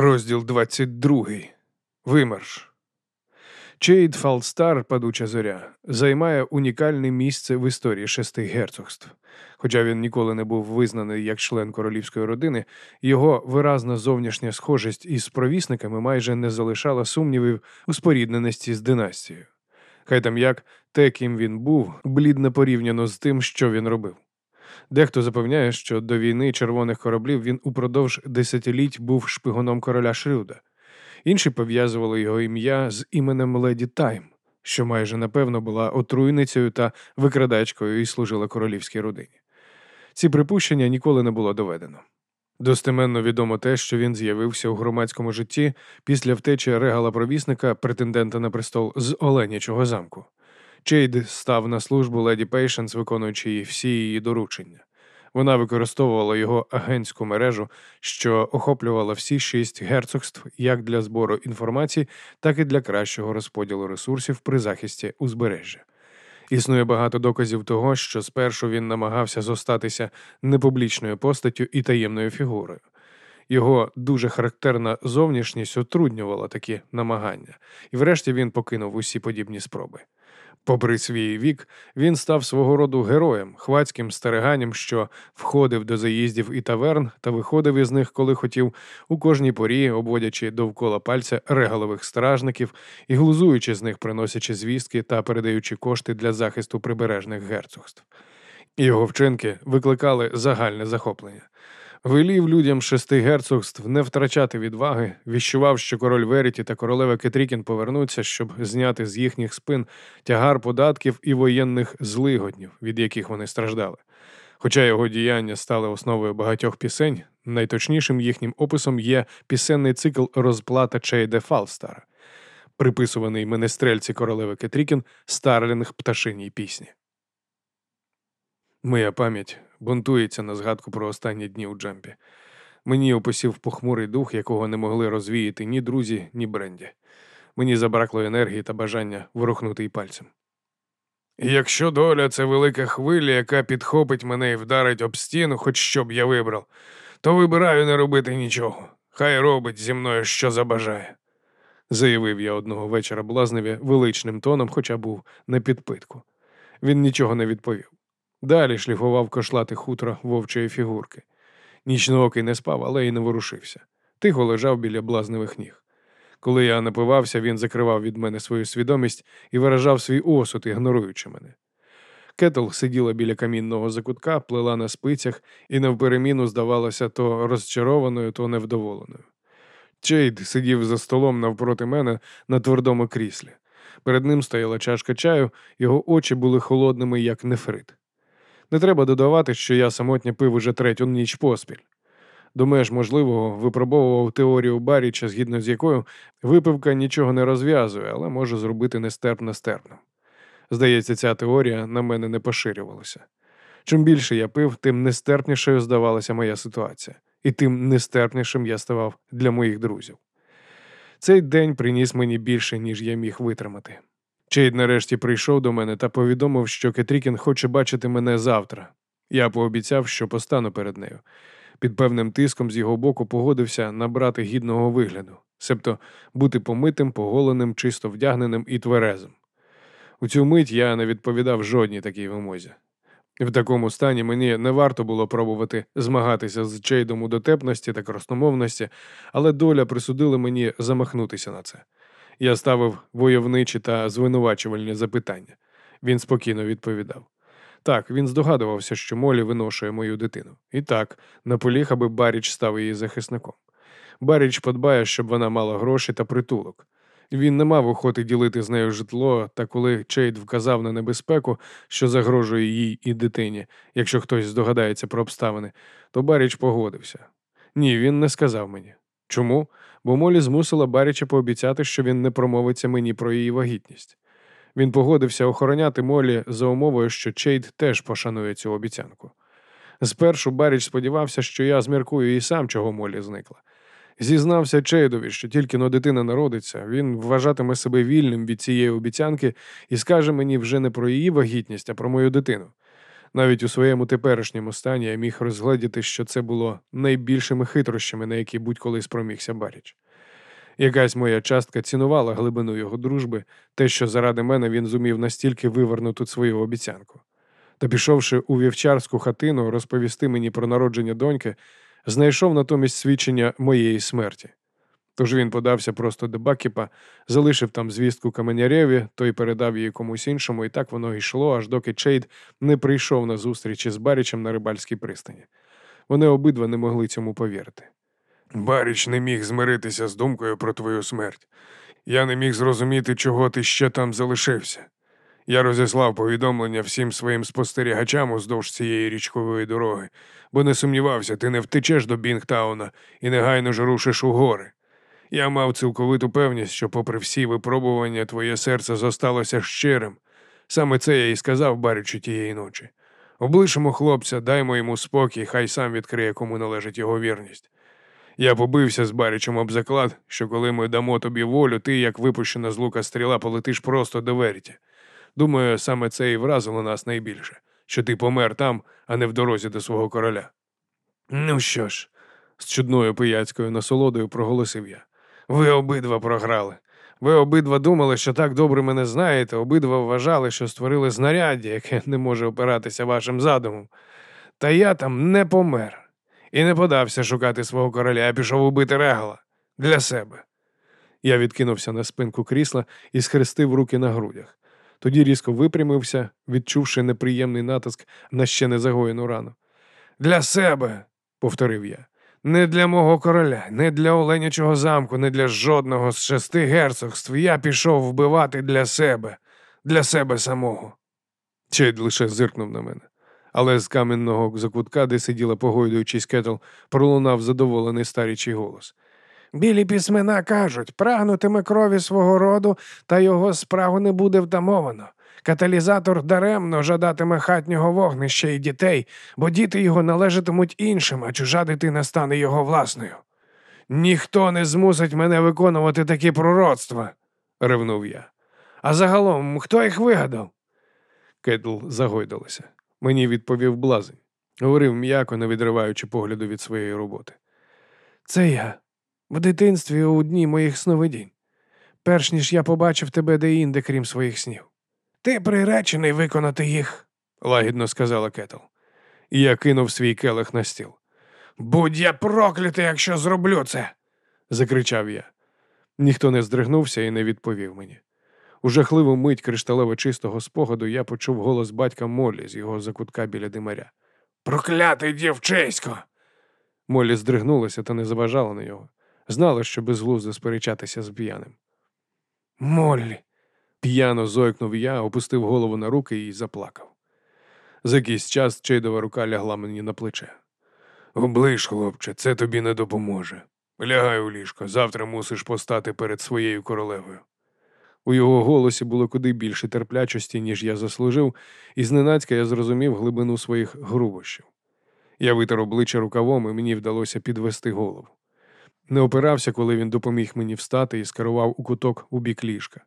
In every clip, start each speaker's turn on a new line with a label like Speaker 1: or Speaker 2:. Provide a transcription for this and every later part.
Speaker 1: Розділ 22. Вимерш. Чейд Фалстар, падуча зоря, займає унікальне місце в історії шести герцогств. Хоча він ніколи не був визнаний як член королівської родини, його виразна зовнішня схожість із провісниками майже не залишала сумнівів у спорідненості з династією. Хай там як те, ким він був, блідно порівняно з тим, що він робив. Дехто запевняє, що до війни червоних кораблів він упродовж десятиліть був шпигуном короля Шрюда. Інші пов'язували його ім'я з іменем леді Тайм, що майже напевно була отруйницею та викрадачкою і служила королівській родині. Ці припущення ніколи не було доведено. Достеменно відомо те, що він з'явився у громадському житті після втечі Регала провісника, претендента на престол з Оленячого замку. Чейд став на службу леді Пейшенс, виконуючи її всі її доручення. Вона використовувала його агентську мережу, що охоплювала всі шість герцогств як для збору інформації, так і для кращого розподілу ресурсів при захисті узбережжя. Існує багато доказів того, що спершу він намагався зостатися непублічною постаттю і таємною фігурою. Його дуже характерна зовнішність отруднювала такі намагання, і врешті він покинув усі подібні спроби. Попри свій вік, він став свого роду героєм, хвацьким стариганням, що входив до заїздів і таверн та виходив із них, коли хотів, у кожній порі, обводячи довкола пальця регалових стражників і глузуючи з них, приносячи звістки та передаючи кошти для захисту прибережних герцогств. Його вчинки викликали загальне захоплення. Велів людям шести герцогств не втрачати відваги, віщував, що король Веріті та королева Кетрікін повернуться, щоб зняти з їхніх спин тягар податків і воєнних злигоднів, від яких вони страждали. Хоча його діяння стали основою багатьох пісень, найточнішим їхнім описом є пісенний цикл розплата Чейде Фалстара, приписуваний менестрельці королеви Кетрікін Старлінг пташиній пісні. Моя пам'ять бунтується на згадку про останні дні у Джампі. Мені описів похмурий дух, якого не могли розвіяти ні друзі, ні бренді. Мені забракло енергії та бажання ворухнути й пальцем. Якщо доля це велика хвиля, яка підхопить мене і вдарить об стіну, хоч що б я вибрав, то вибираю не робити нічого. Хай робить зі мною, що забажає, заявив я одного вечора блазневі величним тоном, хоча був на підпитку. Він нічого не відповів. Далі шліфував кошлати хутро вовчої фігурки. Нічноокий не спав, але й не ворушився. Тихо лежав біля блазневих ніг. Коли я напивався, він закривав від мене свою свідомість і виражав свій осуд, ігноруючи мене. Кетл сиділа біля камінного закутка, плела на спицях і навпереміну здавалася то розчарованою, то невдоволеною. Чейд сидів за столом навпроти мене на твердому кріслі. Перед ним стояла чашка чаю, його очі були холодними, як нефрит. Не треба додавати, що я самотньо пив уже третю ніч поспіль. До меж можливого випробовував теорію Баріча, згідно з якою випивка нічого не розв'язує, але може зробити нестерпно стерпним. Здається, ця теорія на мене не поширювалася. Чим більше я пив, тим нестерпнішою здавалася моя ситуація, і тим нестерпнішим я ставав для моїх друзів. Цей день приніс мені більше, ніж я міг витримати. Чейд нарешті прийшов до мене та повідомив, що Кетрікін хоче бачити мене завтра. Я пообіцяв, що постану перед нею. Під певним тиском з його боку погодився набрати гідного вигляду, себто бути помитим, поголеним, чисто вдягненим і тверезим. У цю мить я не відповідав жодній такій вимозі. В такому стані мені не варто було пробувати змагатися з Чейдом у дотепності та красномовності, але доля присудила мені замахнутися на це. Я ставив войовничі та звинувачувальні запитання. Він спокійно відповідав. Так, він здогадувався, що Молі виношує мою дитину. І так, наполіг, аби Баріч став її захисником. Баріч подбає, щоб вона мала гроші та притулок. Він не мав охоти ділити з нею житло, та коли Чейд вказав на небезпеку, що загрожує їй і дитині, якщо хтось здогадається про обставини, то Баріч погодився. Ні, він не сказав мені. Чому? Бо Молі змусила Баріча пообіцяти, що він не промовиться мені про її вагітність. Він погодився охороняти Молі за умовою, що Чейд теж пошанує цю обіцянку. Спершу Баріч сподівався, що я зміркую і сам, чого Молі зникла. Зізнався Чейдові, що тільки но дитина народиться, він вважатиме себе вільним від цієї обіцянки і скаже мені вже не про її вагітність, а про мою дитину. Навіть у своєму теперішньому стані я міг розгледіти, що це було найбільшими хитрощами, на які будь-коли спромігся Баріч. Якась моя частка цінувала глибину його дружби, те, що заради мене він зумів настільки вивернути свою обіцянку. Та, пішовши у вівчарську хатину, розповісти мені про народження доньки, знайшов натомість свідчення моєї смерті. Тож він подався просто до Бакіпа, залишив там звістку Каменяреві, той передав її комусь іншому, і так воно йшло, аж доки Чейд не прийшов на зустріч із Барічем на рибальській пристані. Вони обидва не могли цьому повірити. Баріч не міг змиритися з думкою про твою смерть. Я не міг зрозуміти, чого ти ще там залишився. Я розіслав повідомлення всім своїм спостерігачам уздовж цієї річкової дороги, бо не сумнівався, ти не втечеш до Бінгтауна і негайно ж рушиш у гори. Я мав цілковиту певність, що, попри всі випробування, твоє серце зосталося щирим. Саме це я і сказав Барічу тієї ночі. Облишимо хлопця, даймо йому спокій, хай сам відкриє, кому належить його вірність. Я побився з Барічем об заклад, що коли ми дамо тобі волю, ти, як випущена з лука стріла, полетиш просто до Веріті. Думаю, саме це і вразило нас найбільше, що ти помер там, а не в дорозі до свого короля. Ну що ж, з чудною пияцькою насолодою проголосив я. Ви обидва програли. Ви обидва думали, що так добре мене знаєте, обидва вважали, що створили знаряддя, яке не може опиратися вашим задумом. Та я там не помер і не подався шукати свого короля, а пішов убити регала для себе. Я відкинувся на спинку крісла і схрестив руки на грудях. Тоді різко випрямився, відчувши неприємний натиск на ще не загоєну рану. Для себе, повторив я. Не для мого короля, не для Оленячого замку, не для жодного з шести герцогств. Я пішов вбивати для себе, для себе самого. Чейд лише зиркнув на мене. Але з каменного закутка, де сиділа, погойдуючись кетл, пролунав задоволений старічий голос. Білі письмена кажуть, прагнутиме крові свого роду, та його справу не буде втамовано. Каталізатор даремно жадатиме хатнього вогнища і дітей, бо діти його належатимуть іншим, а чужа дитина стане його власною. Ніхто не змусить мене виконувати такі пророцтва, ревнув я. А загалом, хто їх вигадав? Кедл загойдалася. Мені відповів блазень. Говорив м'яко, не відриваючи погляду від своєї роботи. Це я в дитинстві у дні моїх сновидінь, перш ніж я побачив тебе де-інде, крім своїх снів. Ти приречений виконати їх, лагідно сказала Кетл. Я кинув свій келих на стіл. Будь я проклятий, якщо зроблю це, закричав я. Ніхто не здригнувся і не відповів мені. У жахливу мить кришталево чистого спогаду я почув голос батька Моллі з його закутка біля димаря. Проклятий дівчисько! Моллі здригнулася та не заважала на його. Знала, що безглуздо сперечатися з п'яним. Моллі, П'яно зойкнув я, опустив голову на руки і заплакав. За якийсь час Чейдова рука лягла мені на плече. Оближ, хлопче, це тобі не допоможе. Лягай у ліжко, завтра мусиш постати перед своєю королевою. У його голосі було куди більше терплячості, ніж я заслужив, і зненацька я зрозумів глибину своїх грубощів. Я витер обличчя рукавом, і мені вдалося підвести голову. Не опирався, коли він допоміг мені встати і скерував у куток у бік ліжка.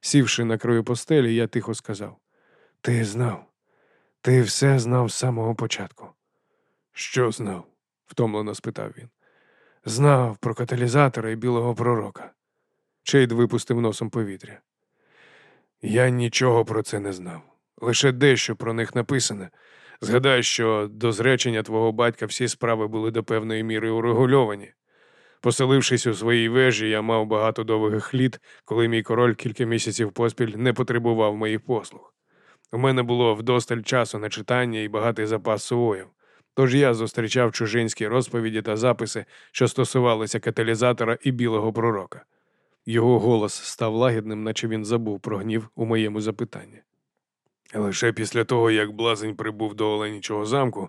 Speaker 1: Сівши на краю постелі, я тихо сказав: Ти знав, ти все знав з самого початку. Що знав? втомлено спитав він. Знав про каталізатора і білого пророка. Чейд випустив носом повітря. Я нічого про це не знав. Лише дещо про них написане. Згадай, що до зречення твого батька всі справи були до певної міри урегульовані. Поселившись у своїй вежі, я мав багато довгих літ, коли мій король кілька місяців поспіль не потребував моїх послуг. У мене було вдосталь часу на читання і багатий запас сувоїв. Тож я зустрічав чужинські розповіді та записи, що стосувалися каталізатора і білого пророка. Його голос став лагідним, наче він забув про гнів у моєму запитанні. Лише після того, як блазень прибув до Оленічого замку,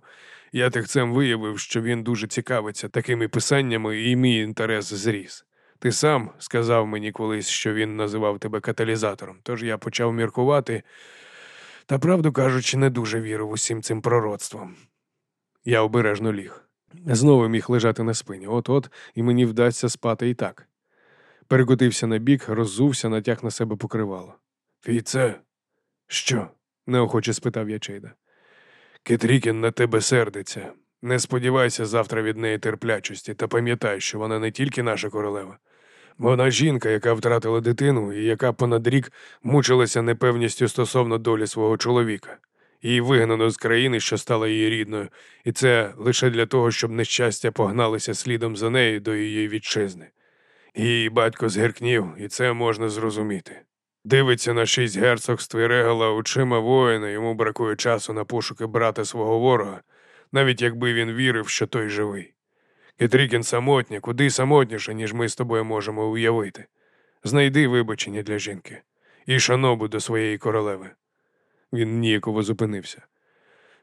Speaker 1: я тихцем виявив, що він дуже цікавиться такими писаннями, і мій інтерес зріс. Ти сам сказав мені колись, що він називав тебе каталізатором, тож я почав міркувати, та, правду кажучи, не дуже вірив усім цим пророцтвам. Я обережно ліг. Знову міг лежати на спині, от-от, і мені вдасться спати і так. Перекотився на бік, роззувся, натяг на себе покривало. Фійце, що? неохоче спитав я Чейда. Кетрікін на тебе сердиться. Не сподівайся завтра від неї терплячості, та пам'ятай, що вона не тільки наша королева. Вона жінка, яка втратила дитину і яка понад рік мучилася непевністю стосовно долі свого чоловіка. Її вигнано з країни, що стала її рідною, і це лише для того, щоб нещастя погналися слідом за нею до її вітчизни. Її батько згіркнів, і це можна зрозуміти. Дивиться на шість герцогств і регала очима воїна, йому бракує часу на пошуки брата свого ворога, навіть якби він вірив, що той живий. Кетрікін самотня, куди самотніше, ніж ми з тобою можемо уявити. Знайди вибачення для жінки і шанобу до своєї королеви. Він ніяково зупинився.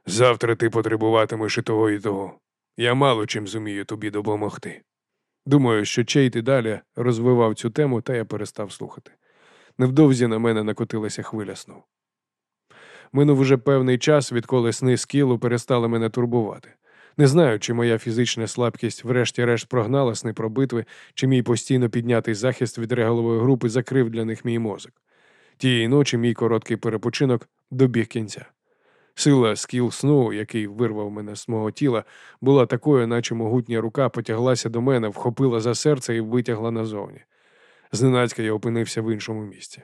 Speaker 1: Завтра ти потребуватимеш і того, і того. Я мало чим зумію тобі допомогти. Думаю, що Чейт і далі розвивав цю тему, та я перестав слухати. Невдовзі на мене накотилася хвиля сну. Минув уже певний час, відколи сни скілу перестали мене турбувати. Не знаю, чи моя фізична слабкість врешті-решт прогнала сни про битви, чи мій постійно піднятий захист від регалової групи закрив для них мій мозок. Тієї ночі мій короткий перепочинок добіг кінця. Сила скіл сну, який вирвав мене з мого тіла, була такою, наче могутня рука потяглася до мене, вхопила за серце і витягла назовні. Зненацька я опинився в іншому місці.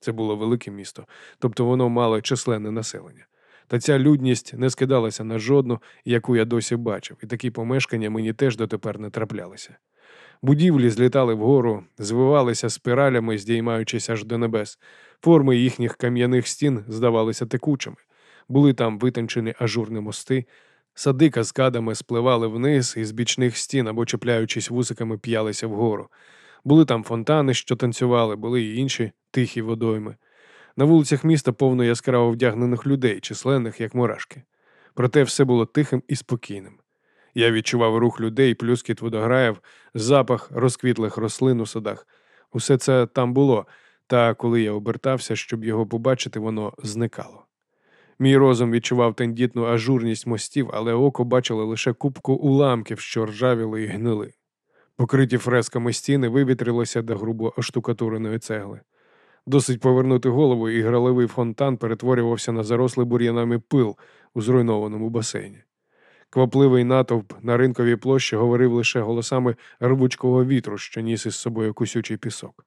Speaker 1: Це було велике місто, тобто воно мало численне населення. Та ця людність не скидалася на жодну, яку я досі бачив, і такі помешкання мені теж дотепер не траплялися. Будівлі злітали вгору, звивалися спиралями, здіймаючись аж до небес. Форми їхніх кам'яних стін здавалися текучими. Були там витончені ажурні мости, сади каскадами спливали вниз із бічних стін або, чіпляючись вусиками, п'ялися вгору. Були там фонтани, що танцювали, були й інші тихі водойми. На вулицях міста повно яскраво вдягнених людей, численних, як мурашки. Проте все було тихим і спокійним. Я відчував рух людей, плюскіт водограїв, запах розквітлих рослин у садах. Усе це там було, та коли я обертався, щоб його побачити, воно зникало. Мій розум відчував тендітну ажурність мостів, але око бачило лише купку уламків, що ржавіли і гнили. Покриті фресками стіни вивітрилося до грубо оштукатуреної цегли. Досить повернути голову, і граливий фонтан перетворювався на зарослий бур'янами пил у зруйнованому басейні. Квапливий натовп на ринковій площі говорив лише голосами рвучкого вітру, що ніс із собою кусючий пісок.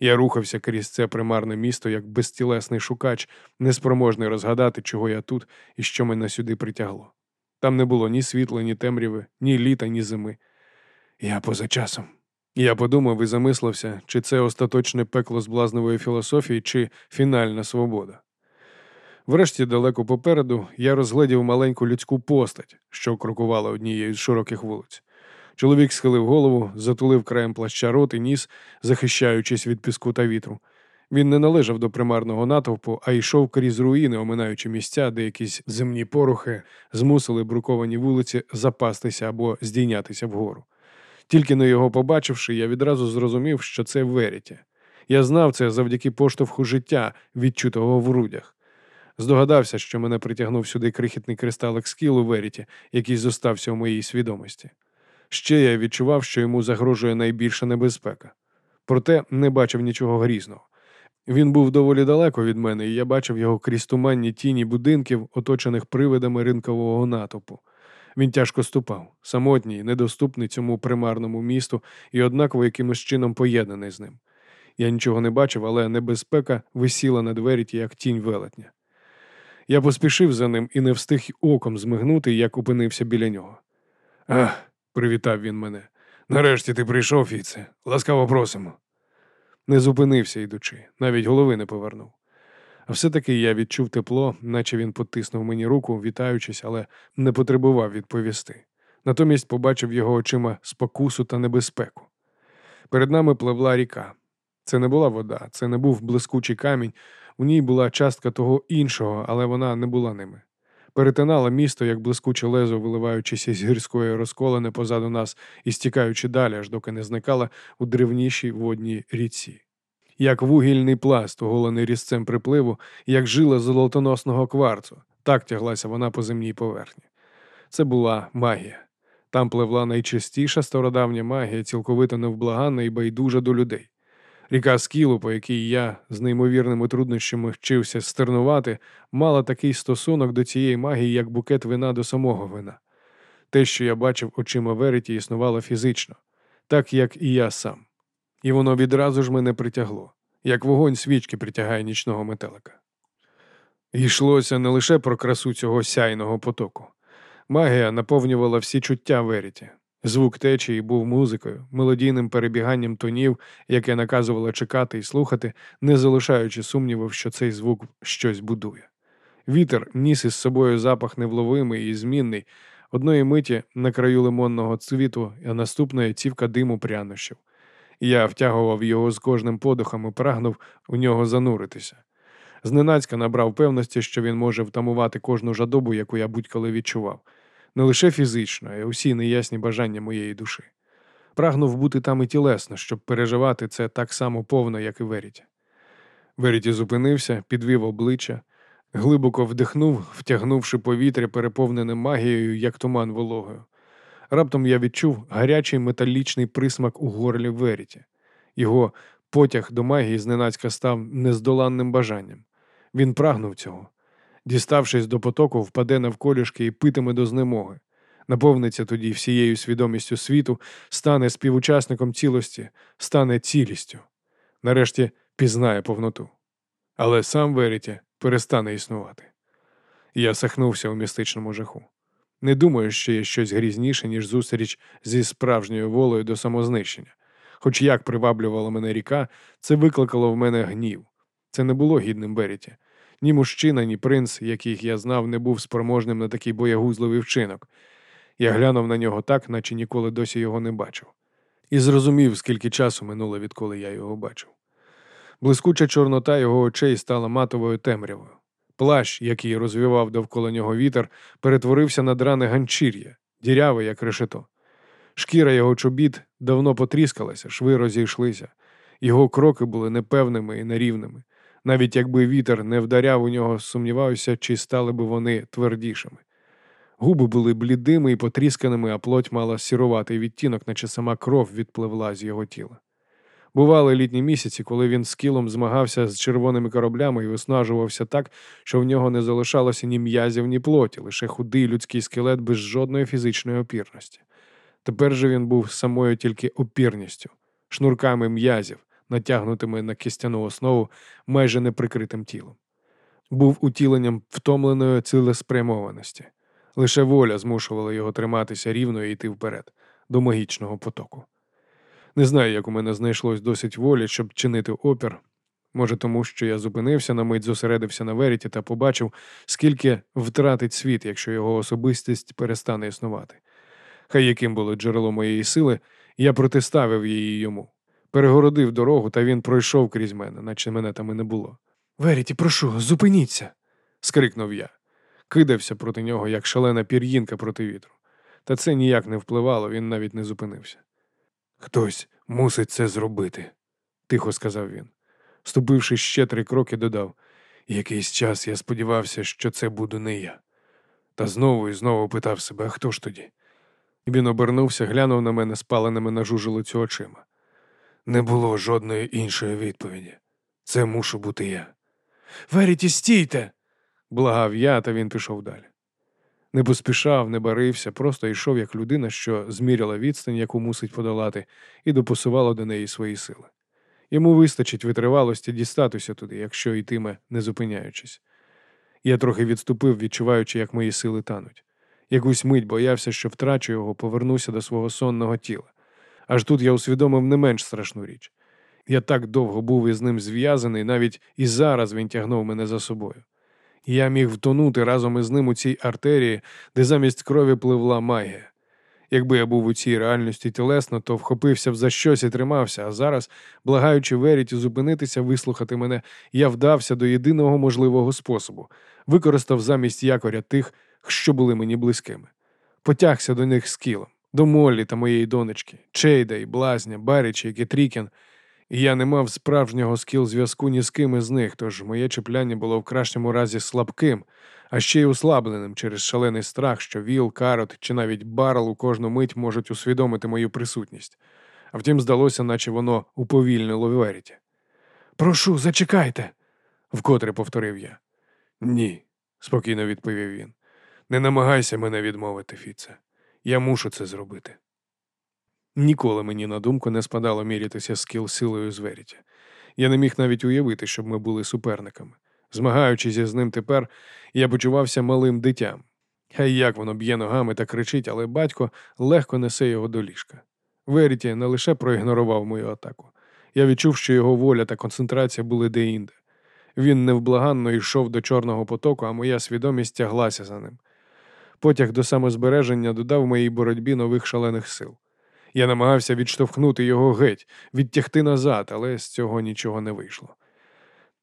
Speaker 1: Я рухався крізь це примарне місто, як безтілесний шукач, неспроможний розгадати, чого я тут і що мене сюди притягло. Там не було ні світла, ні темряви, ні літа, ні зими. Я поза часом. Я подумав і замислився, чи це остаточне пекло зблазневої філософії, чи фінальна свобода. Врешті, далеко попереду, я розгледів маленьку людську постать, що крокувала однією з широких вулиць. Чоловік схилив голову, затулив краєм плаща рот і ніс, захищаючись від піску та вітру. Він не належав до примарного натовпу, а йшов крізь руїни, оминаючи місця, де якісь земні порухи змусили бруковані вулиці запастися або здійнятися вгору. Тільки на його побачивши, я відразу зрозумів, що це Веріті. Я знав це завдяки поштовху життя, відчутого в грудях. Здогадався, що мене притягнув сюди крихітний кристалик скілу Веріті, який зостався у моїй свідомості. Ще я відчував, що йому загрожує найбільша небезпека. Проте не бачив нічого грізного. Він був доволі далеко від мене, і я бачив його крізь туманні тіні будинків, оточених привидами ринкового натовпу. Він тяжко ступав, самотній, недоступний цьому примарному місту і однаково якимось чином поєднаний з ним. Я нічого не бачив, але небезпека висіла на двері, як тінь велетня. Я поспішив за ним і не встиг оком змигнути, як опинився біля нього. Ах, привітав він мене. Нарешті ти прийшов, Фіце. Ласкаво просимо. Не зупинився, йдучи, навіть голови не повернув. Все-таки я відчув тепло, наче він потиснув мені руку, вітаючись, але не потребував відповісти. Натомість побачив його очима спокусу та небезпеку. Перед нами пливла ріка. Це не була вода, це не був блискучий камінь, у ній була частка того іншого, але вона не була ними. Перетинала місто, як блискуче лезо, виливаючись із гірської розколини позаду нас і стікаючи далі, аж доки не зникала у древнішій водній річці як вугільний пласт, оголений різцем припливу, як жила золотоносного кварцу. Так тяглася вона по земній поверхні. Це була магія. Там пливла найчистіша стародавня магія, цілковито невблаганна і байдужа до людей. Ріка Скілу, по якій я з неймовірними труднощами вчився стернувати, мала такий стосунок до цієї магії, як букет вина до самого вина. Те, що я бачив очима Вереті, існувало фізично, так як і я сам. І воно відразу ж мене притягло, як вогонь свічки притягає нічного метелика. Йшлося не лише про красу цього сяйного потоку. Магія наповнювала всі чуття Веріті. Звук течії був музикою, мелодійним перебіганням тонів, яке наказувало чекати і слухати, не залишаючи сумнівів, що цей звук щось будує. Вітер ніс із собою запах невловимий і змінний, одної миті на краю лимонного цвіту, а наступної цівка диму прянощів. Я втягував його з кожним подихом і прагнув у нього зануритися. Зненацька набрав певності, що він може втамувати кожну жадобу, яку я будь-коли відчував, не лише фізично, а й усі неясні бажання моєї душі. Прагнув бути там і тілесно, щоб переживати це так само повно, як і Веріті. Веріті зупинився, підвів обличчя, глибоко вдихнув, втягнувши повітря, переповнене магією, як туман вологою. Раптом я відчув гарячий металічний присмак у горлі Веріті. Його потяг до магії зненацька став нездоланним бажанням. Він прагнув цього. Діставшись до потоку, впаде навколішки і питиме до знемоги. Наповниться тоді всією свідомістю світу, стане співучасником цілості, стане цілістю. Нарешті пізнає повноту. Але сам Веріті перестане існувати. Я сахнувся у містичному жаху. Не думаю, що є щось грізніше, ніж зустріч зі справжньою волею до самознищення. Хоч як приваблювала мене ріка, це викликало в мене гнів. Це не було гідним Беріті. Ні мужчина, ні принц, яких я знав, не був спроможним на такий боягузливий вчинок. Я глянув на нього так, наче ніколи досі його не бачив, і зрозумів, скільки часу минуло, відколи я його бачив. Блискуча чорнота його очей стала матовою темрявою. Плащ, який розвивав довкола нього вітер, перетворився на дране ганчір'я, діряве, як решето. Шкіра його чобіт давно потріскалася, шви розійшлися. Його кроки були непевними і нерівними. Навіть якби вітер не вдаряв у нього, сумніваюся, чи стали би вони твердішими. Губи були блідими і потрісканими, а плоть мала сіруватий відтінок, наче сама кров відпливла з його тіла. Бували літні місяці, коли він з кілом змагався з червоними кораблями і виснажувався так, що в нього не залишалося ні м'язів, ні плоті, лише худий людський скелет без жодної фізичної опірності. Тепер же він був самою тільки опірністю, шнурками м'язів, натягнутими на кістяну основу майже неприкритим тілом. Був утіленням втомленої цілеспрямованості. Лише воля змушувала його триматися рівно і йти вперед, до магічного потоку. Не знаю, як у мене знайшлось досить волі, щоб чинити опір. Може, тому що я зупинився на мить, зосередився на веріті та побачив, скільки втратить світ, якщо його особистість перестане існувати. Хай яким було джерело моєї сили, я протиставив її йому, перегородив дорогу, та він пройшов крізь мене, наче мене там і не було. Веріті, прошу, зупиніться. скрикнув я. Кидався проти нього, як шалена пір'їнка проти вітру. Та це ніяк не впливало, він навіть не зупинився. Хтось мусить це зробити, тихо сказав він. Ступивши ще три кроки, додав якийсь час я сподівався, що це буду не я. Та знову і знову питав себе, а хто ж тоді? Він обернувся, глянув на мене спаленими на жужелицю очима. Не було жодної іншої відповіді. Це мушу бути я. Веріті, стійте! благав я, та він пішов далі. Не поспішав, не барився, просто йшов як людина, що зміряла відстань, яку мусить подолати, і допосувала до неї свої сили. Йому вистачить витривалості дістатися туди, якщо йтиме, не зупиняючись. Я трохи відступив, відчуваючи, як мої сили тануть. Якусь мить боявся, що втрачу його, повернуся до свого сонного тіла. Аж тут я усвідомив не менш страшну річ. Я так довго був із ним зв'язаний, навіть і зараз він тягнув мене за собою. Я міг втонути разом із ним у цій артерії, де замість крові пливла магія. Якби я був у цій реальності тілесно, то вхопився б за щось і тримався, а зараз, благаючи Веріті зупинитися, вислухати мене, я вдався до єдиного можливого способу, використав замість якоря тих, що були мені близькими. Потягся до них з кілом, до Моллі та моєї донечки, Чейда і Блазня, Баріча і Кетрікін, я не мав справжнього скіл зв'язку ні з ким із них, тож моє чіпляння було в кращому разі слабким, а ще й услабленим через шалений страх, що Віл, Карот чи навіть Барл у кожну мить можуть усвідомити мою присутність. А втім, здалося, наче воно уповільнило Веріті. Прошу, зачекайте, вкотре повторив я. Ні, спокійно відповів він. Не намагайся мене відмовити, Фіце. Я мушу це зробити. Ніколи мені на думку не спадало мірятися скіл силою з Веріті. Я не міг навіть уявити, щоб ми були суперниками. Змагаючись з ним тепер, я почувався малим дитям. Хай як воно б'є ногами та кричить, але батько легко несе його до ліжка. Веріті не лише проігнорував мою атаку. Я відчув, що його воля та концентрація були деінде. Він невблаганно йшов до Чорного потоку, а моя свідомість тяглася за ним. Потяг до самозбереження додав моїй боротьбі нових шалених сил. Я намагався відштовхнути його геть, відтягти назад, але з цього нічого не вийшло.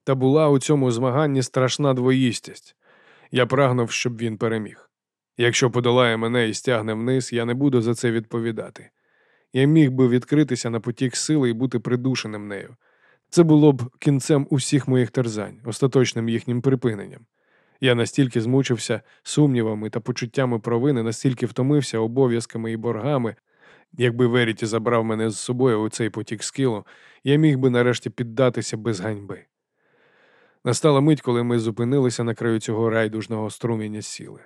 Speaker 1: Та була у цьому змаганні страшна двоїстість. Я прагнув, щоб він переміг. Якщо подолає мене і стягне вниз, я не буду за це відповідати. Я міг би відкритися на потік сили і бути придушеним нею. Це було б кінцем усіх моїх терзань, остаточним їхнім припиненням. Я настільки змучився сумнівами та почуттями провини, настільки втомився обов'язками і боргами. Якби Веріті забрав мене з собою у цей потік скілу, я міг би нарешті піддатися без ганьби. Настала мить, коли ми зупинилися на краю цього райдужного струміння сіли.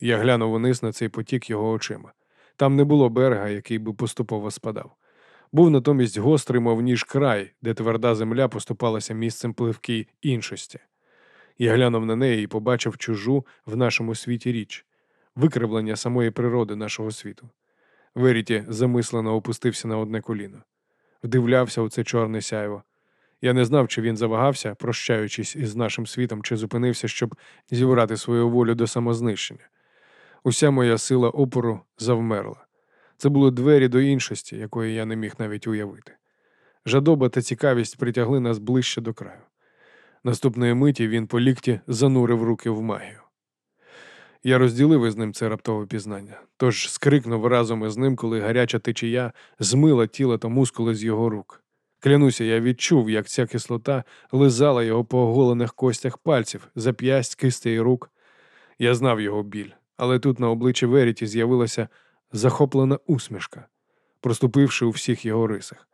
Speaker 1: Я глянув униз на цей потік його очима. Там не було берега, який би поступово спадав. Був натомість гострий, мов ніж край, де тверда земля поступалася місцем пливкій іншості. Я глянув на неї і побачив чужу в нашому світі річ, викривлення самої природи нашого світу. Веріті замислено опустився на одне коліно, вдивлявся у це чорне сяйво. Я не знав, чи він завагався, прощаючись із нашим світом, чи зупинився, щоб зібрати свою волю до самознищення. Уся моя сила опору завмерла. Це були двері до іншості, якої я не міг навіть уявити. Жадоба та цікавість притягли нас ближче до краю. Наступної миті він по лікті занурив руки в магію. Я розділив із ним це раптове пізнання, тож скрикнув разом із ним, коли гаряча течія змила тіло та мускули з його рук. Клянуся, я відчув, як ця кислота лизала його по оголених костях пальців, зап'ясть, кистей рук. Я знав його біль, але тут на обличчі Веріті з'явилася захоплена усмішка, проступивши у всіх його рисах.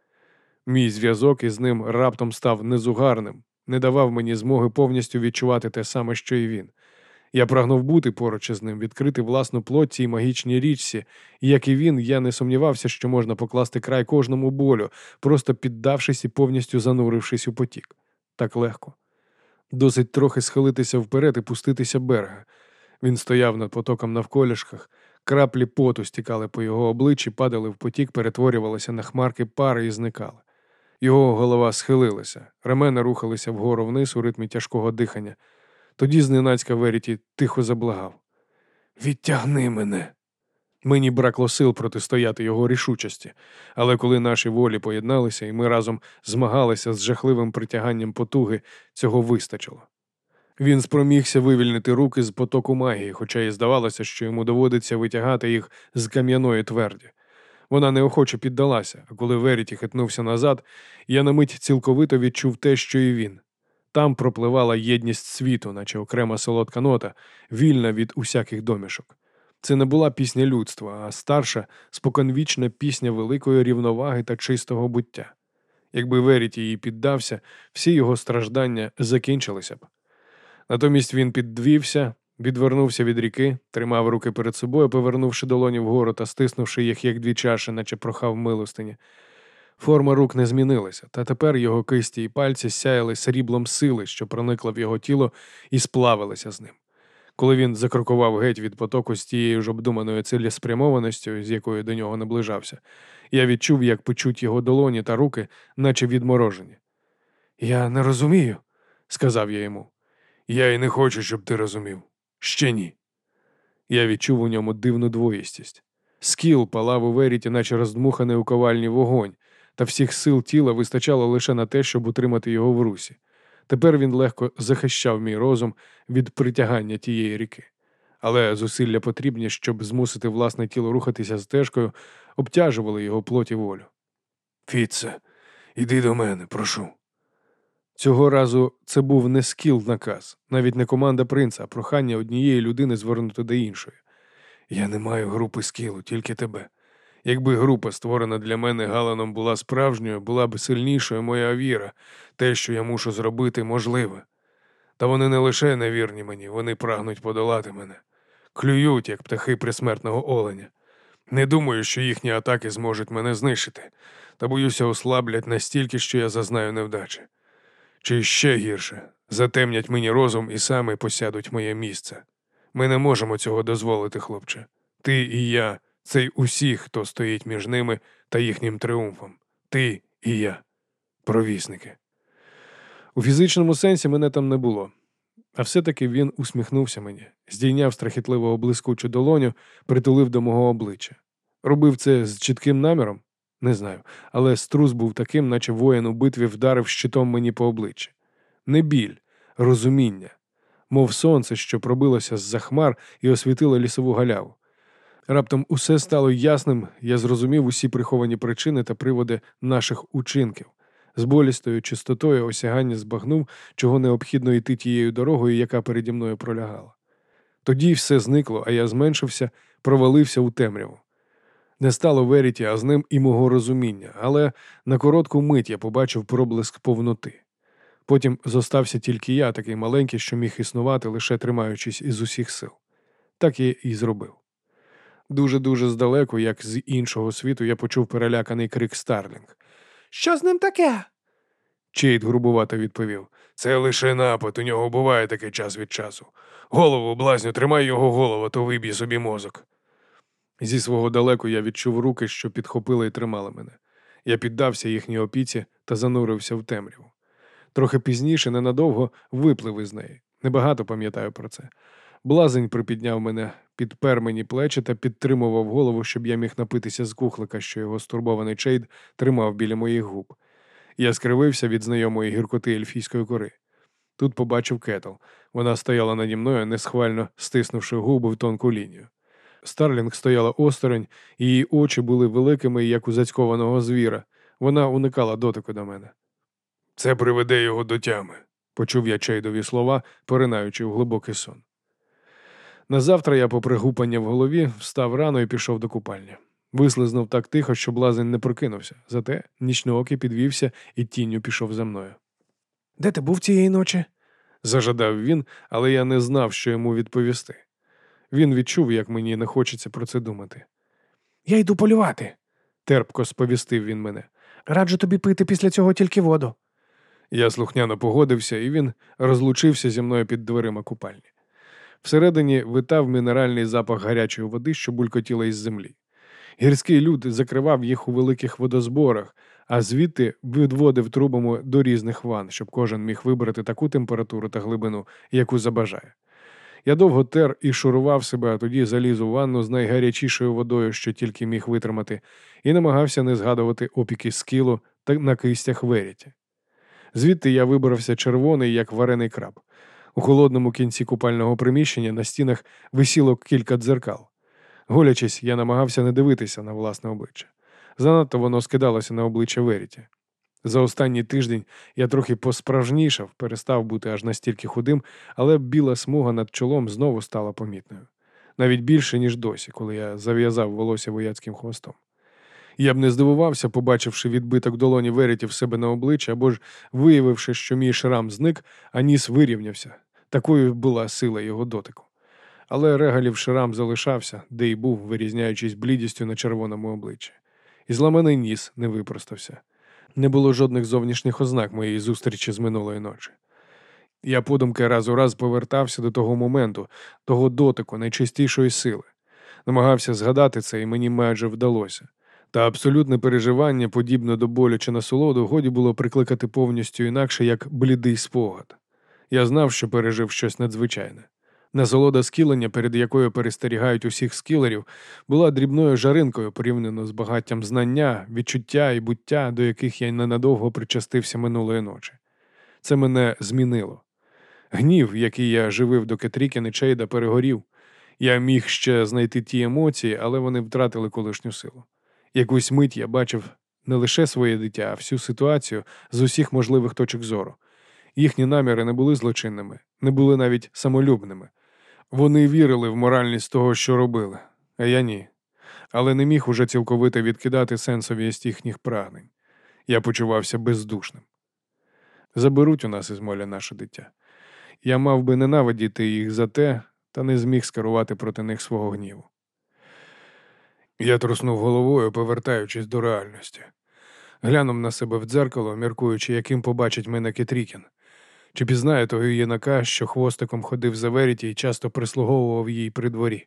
Speaker 1: Мій зв'язок із ним раптом став незугарним, не давав мені змоги повністю відчувати те саме, що і він. Я прагнув бути поруч із ним, відкрити власну плоть цій магічній річці, і як і він, я не сумнівався, що можна покласти край кожному болю, просто піддавшись і повністю занурившись у потік. Так легко. Досить трохи схилитися вперед і пуститися берега. Він стояв над потоком навколішках, краплі поту стікали по його обличчі, падали в потік, перетворювалися на хмарки пари і зникали. Його голова схилилася, ремени рухалися вгору вниз у ритмі тяжкого дихання. Тоді зненацька Веріті тихо заблагав. Відтягни мене. Мені бракло сил протистояти його рішучості, але коли наші волі поєдналися і ми разом змагалися з жахливим притяганням потуги, цього вистачило. Він спромігся вивільнити руки з потоку магії, хоча й здавалося, що йому доводиться витягати їх з кам'яної тверді. Вона неохоче піддалася, а коли Веріті хитнувся назад, я на мить цілковито відчув те, що і він. Там пропливала єдність світу, наче окрема солодка нота, вільна від усяких домішок. Це не була пісня людства, а старша, споконвічна пісня великої рівноваги та чистого буття. Якби Веріті їй піддався, всі його страждання закінчилися б. Натомість він піддвівся, відвернувся від ріки, тримав руки перед собою, повернувши долоні вгору та стиснувши їх, як дві чаші, наче прохав милостині. Форма рук не змінилася, та тепер його кисті і пальці сяяли сріблом сили, що проникла в його тіло, і сплавилися з ним. Коли він закрокував геть від потоку з тією ж обдуманою цілеспрямованістю, з якою до нього наближався, я відчув, як печуть його долоні та руки, наче відморожені. Я не розумію, сказав я йому. Я й не хочу, щоб ти розумів. Ще ні. Я відчув у ньому дивну двоїстість. Скіл палав у веріті, наче роздмуханий у ковальні вогонь, та всіх сил тіла вистачало лише на те, щоб утримати його в русі. Тепер він легко захищав мій розум від притягання тієї ріки. Але зусилля потрібні, щоб змусити власне тіло рухатися стежкою, обтяжували його плоті волю. Фіце, іди до мене, прошу. Цього разу це був не скіл наказ, навіть не команда принца, а прохання однієї людини звернути до іншої. Я не маю групи скілу, тільки тебе. Якби група, створена для мене Галаном, була справжньою, була б сильнішою моя віра, те, що я мушу зробити, можливе. Та вони не лише невірні мені, вони прагнуть подолати мене, клюють, як птахи присмертного оленя. Не думаю, що їхні атаки зможуть мене знищити, та боюся, ослаблять настільки, що я зазнаю невдачі. Чи ще гірше, затемнять мені розум і саме посядуть моє місце. Ми не можемо цього дозволити, хлопче. Ти і я, це й усі, хто стоїть між ними та їхнім тріумфом. Ти і я, провісники. У фізичному сенсі мене там не було. А все-таки він усміхнувся мені, здійняв страхітливо блискучу долоню, притулив до мого обличчя. Робив це з чітким наміром? Не знаю, але струс був таким, наче воїн у битві вдарив щитом мені по обличчі. Не біль, розуміння, мов сонце, що пробилося з-за хмар і освітило лісову галяву. Раптом усе стало ясним, я зрозумів усі приховані причини та приводи наших учинків. З болістою чистотою осягання збагнув, чого необхідно йти тією дорогою, яка переді мною пролягала. Тоді все зникло, а я зменшився, провалився у темряву. Не стало Веріті, а з ним і мого розуміння, але на коротку мить я побачив проблиск повноти. Потім зостався тільки я, такий маленький, що міг існувати, лише тримаючись із усіх сил. Так я і зробив. Дуже-дуже здалеку, як з іншого світу, я почув переляканий крик Старлінг.
Speaker 2: Що з ним таке?
Speaker 1: Чейд грубувато відповів. Це лише напад, у нього буває такий час від часу. Голову, блазню, тримай його голову, то виб'є собі мозок. Зі свого далеку я відчув руки, що підхопили і тримали мене. Я піддався їхній опіці та занурився в темряву. Трохи пізніше, ненадовго, виплив із неї. Небагато пам'ятаю про це. Блазень припідняв мене, підпер мені плечі та підтримував голову, щоб я міг напитися з кухлика, що його стурбований Чейд тримав біля моїх губ. Я скривився від знайомої гіркоти ельфійської кори. Тут побачив кетл. Вона стояла наді мною, несхвально стиснувши губи в тонку лінію. Старлінг стояла осторонь, її очі були великими, як у зацькованого звіра. Вона уникала дотику до мене. Це приведе його до тями, почув я Чейдові слова, поринаючи в глибокий сон. Назавтра я, попри гупання в голові, встав рано і пішов до купальні. Вислизнув так тихо, що блазень не прокинувся, зате нічноокий підвівся і тінню пішов за мною.
Speaker 2: Де ти був цієї ночі?
Speaker 1: Зажадав він, але я не знав, що йому відповісти. Він відчув, як мені не хочеться про це думати.
Speaker 2: Я йду полювати.
Speaker 1: Терпко сповістив він мене.
Speaker 2: Раджу тобі пити після цього тільки воду.
Speaker 1: Я слухняно погодився, і він розлучився зі мною під дверима купальні. Всередині витав мінеральний запах гарячої води, що булькотіла із землі. Гірський люд закривав їх у великих водозборах, а звідти відводив трубами до різних ван, щоб кожен міг вибрати таку температуру та глибину, яку забажає. Я довго тер і шурував себе, а тоді заліз у ванну з найгарячішою водою, що тільки міг витримати, і намагався не згадувати опіки скілу та на кистях веріті. Звідти я вибрався червоний, як варений краб. У холодному кінці купального приміщення на стінах висіло кілька дзеркал. Голячись, я намагався не дивитися на власне обличчя. Занадто воно скидалося на обличчя Веріті. За останній тиждень я трохи посправжнішав, перестав бути аж настільки худим, але біла смуга над чолом знову стала помітною. Навіть більше, ніж досі, коли я зав'язав волосся вояцьким хвостом. Я б не здивувався, побачивши відбиток долоні Веріті в себе на обличчі, або ж виявивши, що мій шрам зник, а ніс вирівнявся. Такою була сила його дотику. Але регалів шрам залишався, де й був, вирізняючись блідістю на червоному обличчі. І зламаний ніс не випростався. Не було жодних зовнішніх ознак моєї зустрічі з минулої ночі. Я подумки раз у раз повертався до того моменту, того дотику, найчистішої сили. Намагався згадати це, і мені майже вдалося. Та абсолютне переживання, подібне до болю чи насолоду, годі було прикликати повністю інакше, як блідий спогад. Я знав, що пережив щось надзвичайне. Насолода скілення, перед якою перестерігають усіх скілерів, була дрібною жаринкою порівняно з багаттям знання, відчуття і буття, до яких я ненадовго причастився минулої ночі. Це мене змінило. Гнів, який я живив до Кетрікіни Чейда, перегорів. Я міг ще знайти ті емоції, але вони втратили колишню силу. Якусь мить я бачив не лише своє дитя, а всю ситуацію з усіх можливих точок зору. Їхні наміри не були злочинними, не були навіть самолюбними. Вони вірили в моральність того, що робили, а я ні. але не міг уже цілковито відкидати сенсовість їхніх прагнень. Я почувався бездушним. Заберуть у нас із моля наше дитя. Я мав би ненавидіти їх за те, та не зміг скерувати проти них свого гніву. Я труснув головою, повертаючись до реальності. Глянув на себе в дзеркало, міркуючи, яким побачить мене Кетрікін. Чи пізнає того юнака, що хвостиком ходив за Веріті і часто прислуговував їй при дворі?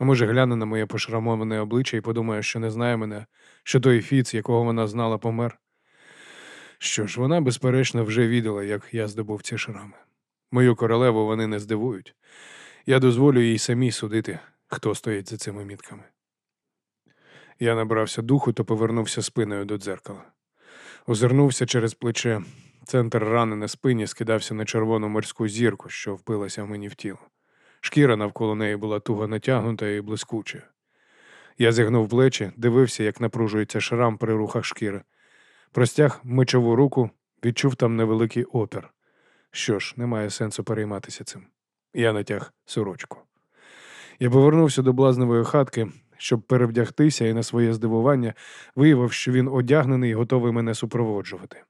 Speaker 1: А може, гляне на моє пошрамоване обличчя і подумає, що не знає мене, що той фіц, якого вона знала, помер. Що ж, вона, безперечно, вже відала, як я здобув ці шрами. Мою королеву вони не здивують. Я дозволю їй самій судити, хто стоїть за цими мітками. Я набрався духу та повернувся спиною до дзеркала. Озирнувся через плече. Центр рани на спині скидався на червону морську зірку, що впилася мені в тіло. Шкіра навколо неї була туго натягнута і блискуча. Я зігнув плечі, дивився, як напружується шрам при рухах шкіри. Простяг мечову руку, відчув там невеликий опір. Що ж, немає сенсу перейматися цим. Я натяг сорочку. Я повернувся до блазневої хатки, щоб перевдягтися, і на своє здивування виявив, що він одягнений і готовий мене супроводжувати.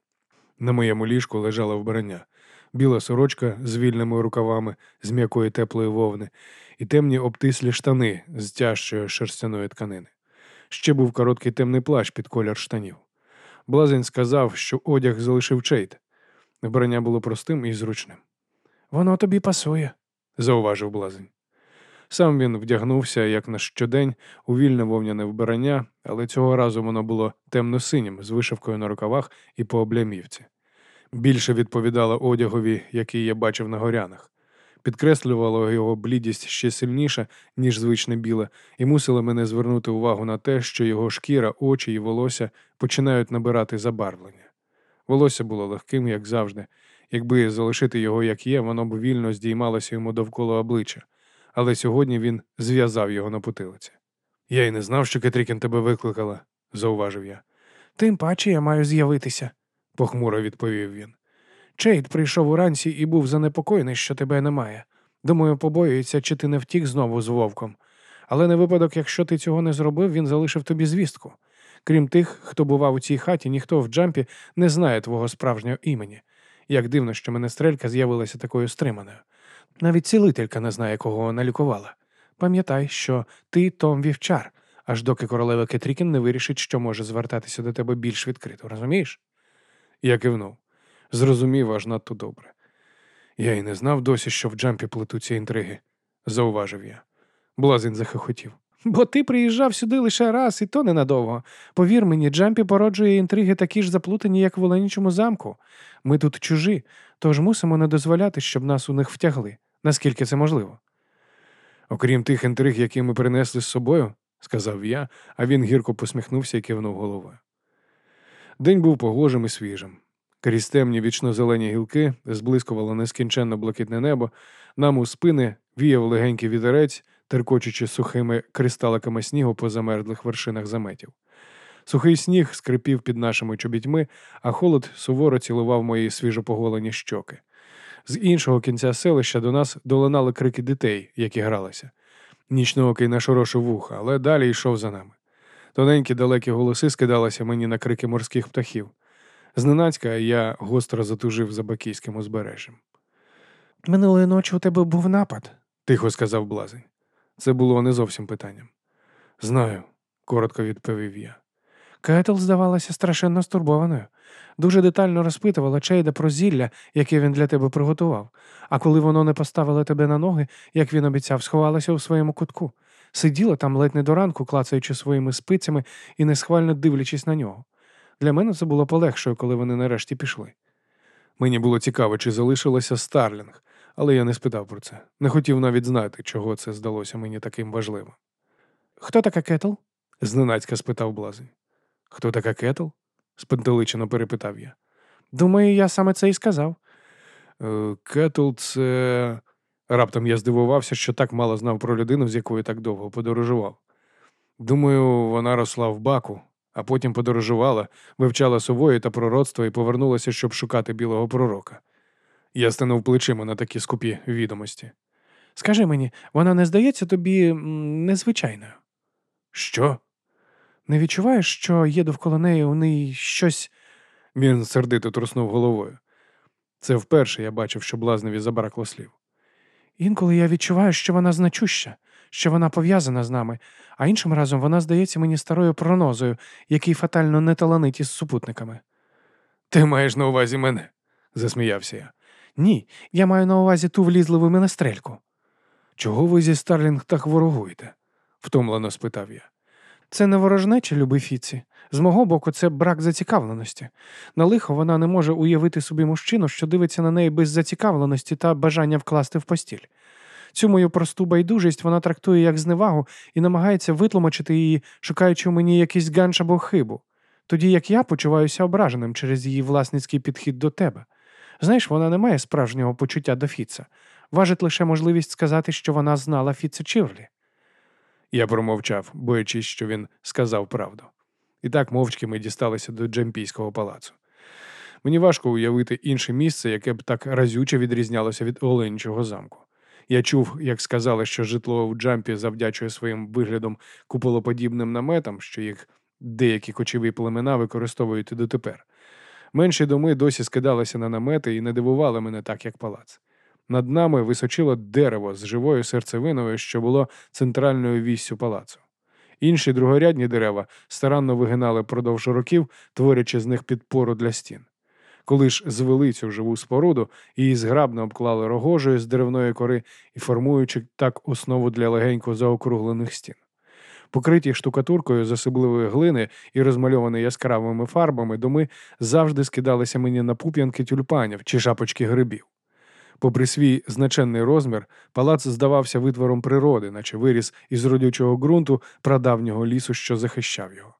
Speaker 1: На моєму ліжку лежала вбрання, біла сорочка з вільними рукавами з м'якої теплої вовни і темні обтислі штани з тяжчої шерстяної тканини. Ще був короткий темний плащ під колір штанів. Блазень сказав, що одяг залишив Чейт. Вбрання було простим і зручним.
Speaker 2: Воно тобі пасує.
Speaker 1: зауважив блазень. Сам він вдягнувся, як на щодень, у вільне вовняне вбирання, але цього разу воно було темно-синім, з вишивкою на рукавах і по облямівці. Більше відповідало одягові, який я бачив на горянах. Підкреслювало його блідість ще сильніше, ніж звичне біле, і мусило мене звернути увагу на те, що його шкіра, очі і волосся починають набирати забарвлення. Волосся було легким, як завжди. Якби залишити його як є, воно б вільно здіймалося йому довкола обличчя але сьогодні він зв'язав його на потилиці. Я й не знав, що Кетрікін тебе викликала, зауважив я.
Speaker 2: Тим паче я маю з'явитися,
Speaker 1: похмуро відповів він.
Speaker 2: Чейд прийшов уранці і був занепокоєний, що тебе немає. Думаю, побоюється, чи ти не втік знову з вовком. Але на випадок, якщо ти цього не зробив, він залишив тобі звістку. Крім тих, хто бував у цій хаті, ніхто в джампі не знає твого справжнього імені. Як дивно, що мене стрелька з'явилася такою стриманою. Навіть цілителька не знає, кого вона лікувала. Пам'ятай, що ти Том Вівчар, аж доки королева Кетрікін не вирішить, що може звертатися до тебе більш відкрито, розумієш?
Speaker 1: Я кивнув. Зрозумів аж надто добре. Я й не знав досі, що в джампі плетуться інтриги, зауважив я. Блазень захохотів.
Speaker 2: Бо ти приїжджав сюди лише раз, і то ненадовго. Повір мені, Джампі породжує інтриги такі ж заплутані, як в Оленічому замку. Ми тут чужі, тож мусимо не дозволяти, щоб нас у них втягли наскільки це можливо.
Speaker 1: Окрім тих інтриг, які ми принесли з собою, сказав я, а він гірко посміхнувся і кивнув головою. День був погожим і свіжим. Крізь темні вічно-зелені гілки зблискувало нескінченно блакитне небо, нам у спини віяв легенький вітерець, теркочучи сухими кристаликами снігу по замерзлих вершинах заметів. Сухий сніг скрипів під нашими чобітьми, а холод суворо цілував мої свіжопоголені щоки. З іншого кінця селища до нас долинали крики дітей, які гралися. Нічноокий нашорошив вуха, але далі йшов за нами. Тоненькі далекі голоси скидалися мені на крики морських птахів. Зненацька я гостро затужив за бакійським узбережжям.
Speaker 2: Минулої ночі у тебе був напад,
Speaker 1: тихо сказав блазень. Це було не зовсім питанням. Знаю, коротко відповів я.
Speaker 2: Кетл здавалася страшенно стурбованою. Дуже детально розпитувала Чейда про зілля, яке він для тебе приготував, а коли воно не поставило тебе на ноги, як він обіцяв, сховалася у своєму кутку. Сиділа там ледь не до ранку, клацаючи своїми спицями і несхвально дивлячись на нього. Для мене це було полегшою, коли вони нарешті пішли.
Speaker 1: Мені було цікаво, чи залишилося Старлінг, але я не спитав про це. Не хотів навіть знати, чого це здалося мені таким важливим.
Speaker 2: Хто така Кетл?
Speaker 1: зненацька спитав блазень. Хто така Кетл? спантеличено перепитав я.
Speaker 2: Думаю, я саме це і сказав.
Speaker 1: Е, Кетл, це. Раптом я здивувався, що так мало знав про людину, з якою так довго подорожував. Думаю, вона росла в баку, а потім подорожувала, вивчала сової та пророцтво і повернулася, щоб шукати білого пророка. Я станув плечима на такі скупі відомості.
Speaker 2: Скажи мені, вона не здається тобі незвичайною?
Speaker 1: Що?
Speaker 2: Не відчуваєш, що є довкола неї у неї щось.
Speaker 1: Він сердито труснув головою. Це вперше я бачив, що блазневі забракло слів.
Speaker 2: Інколи я відчуваю, що вона значуща, що вона пов'язана з нами, а іншим разом вона здається мені старою пронозою, який фатально не таланить із супутниками.
Speaker 1: Ти маєш на увазі мене, засміявся я.
Speaker 2: Ні, я маю на увазі ту влізливу менестрельку.
Speaker 1: Чого ви зі Старлінг так ворогуєте? втомлено спитав я.
Speaker 2: Це не ворожнеча, любий Фіці. З мого боку, це брак зацікавленості. На лихо вона не може уявити собі мужчину, що дивиться на неї без зацікавленості та бажання вкласти в постіль. Цю мою просту байдужість вона трактує як зневагу і намагається витлумачити її, шукаючи у мені якийсь ганч або хибу, тоді як я почуваюся ображеним через її власницький підхід до тебе. Знаєш, вона не має справжнього почуття до Фіца. Важить лише можливість сказати, що вона знала Фіца Чивлі.
Speaker 1: Я промовчав, боячись, що він сказав правду. І так мовчки ми дісталися до Джемпійського палацу. Мені важко уявити інше місце, яке б так разюче відрізнялося від Оленчого замку. Я чув, як сказали, що житло в Джампі завдячує своїм виглядом куполоподібним наметам, що їх деякі кочові племена використовують дотепер. Менші доми досі скидалися на намети і не дивували мене так, як палац. Над нами височило дерево з живою серцевиною, що було центральною віссю палацу. Інші другорядні дерева старанно вигинали продовж років, творячи з них підпору для стін. Коли ж звели цю живу споруду, її зграбно обклали рогожею з деревної кори і формуючи так основу для легенько заокруглених стін. Покриті штукатуркою з особливої глини і розмальовані яскравими фарбами, доми завжди скидалися мені на пуп'янки тюльпанів чи шапочки грибів. Попри свій значенний розмір, палац здавався витвором природи, наче виріс із родючого ґрунту прадавнього лісу, що захищав його.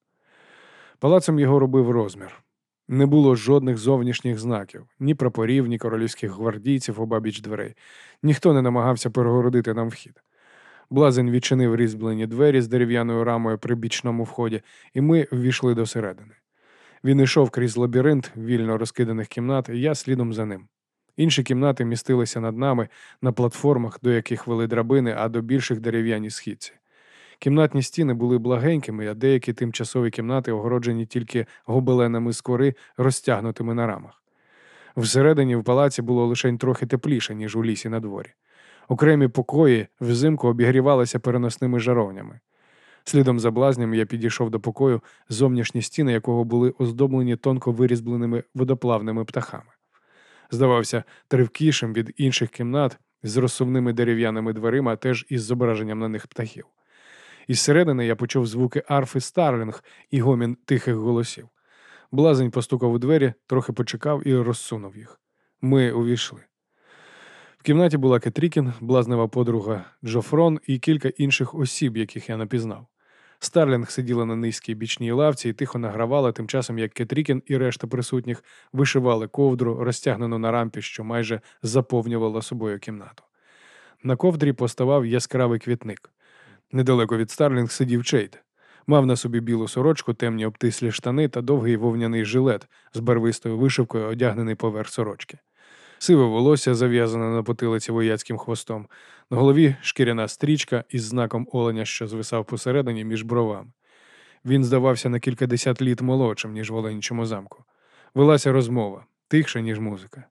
Speaker 1: Палацом його робив розмір. Не було жодних зовнішніх знаків, ні прапорів, ні королівських гвардійців обабіч дверей. Ніхто не намагався перегородити нам вхід. Блазень відчинив різьблені двері з дерев'яною рамою при бічному вході, і ми ввійшли до середини. Він йшов крізь лабіринт вільно розкиданих кімнат, і я слідом за ним. Інші кімнати містилися над нами на платформах, до яких вели драбини, а до більших дерев'яні східці. Кімнатні стіни були благенькими, а деякі тимчасові кімнати огороджені тільки гобеленами з кори, розтягнутими на рамах. Всередині в палаці було лише трохи тепліше, ніж у лісі на дворі. Окремі покої взимку обігрівалися переносними жаровнями. Слідом за блазням я підійшов до покою, зовнішні стіни якого були оздоблені тонко вирізбленими водоплавними птахами. Здавався тривкішим від інших кімнат з розсувними дерев'яними дверима, теж із зображенням на них птахів. Із середини я почув звуки арфи Старлінг і гомін тихих голосів. Блазень постукав у двері, трохи почекав і розсунув їх. Ми увійшли. В кімнаті була Кетрікін, блазнева подруга Джофрон і кілька інших осіб, яких я напізнав. Старлінг сиділа на низькій бічній лавці і тихо награвала, тим часом як Кетрікін і решта присутніх вишивали ковдру, розтягнену на рампі, що майже заповнювала собою кімнату. На ковдрі поставав яскравий квітник. Недалеко від Старлінг сидів Чейд. Мав на собі білу сорочку, темні обтислі штани та довгий вовняний жилет з барвистою вишивкою, одягнений поверх сорочки. Сиве волосся зав'язане на потилиці вояцьким хвостом, на голові шкіряна стрічка із знаком оленя, що звисав посередині між бровами. Він здавався на кількадесят літ молодшим, ніж в Оленячому замку. Велася розмова, тихша, ніж музика.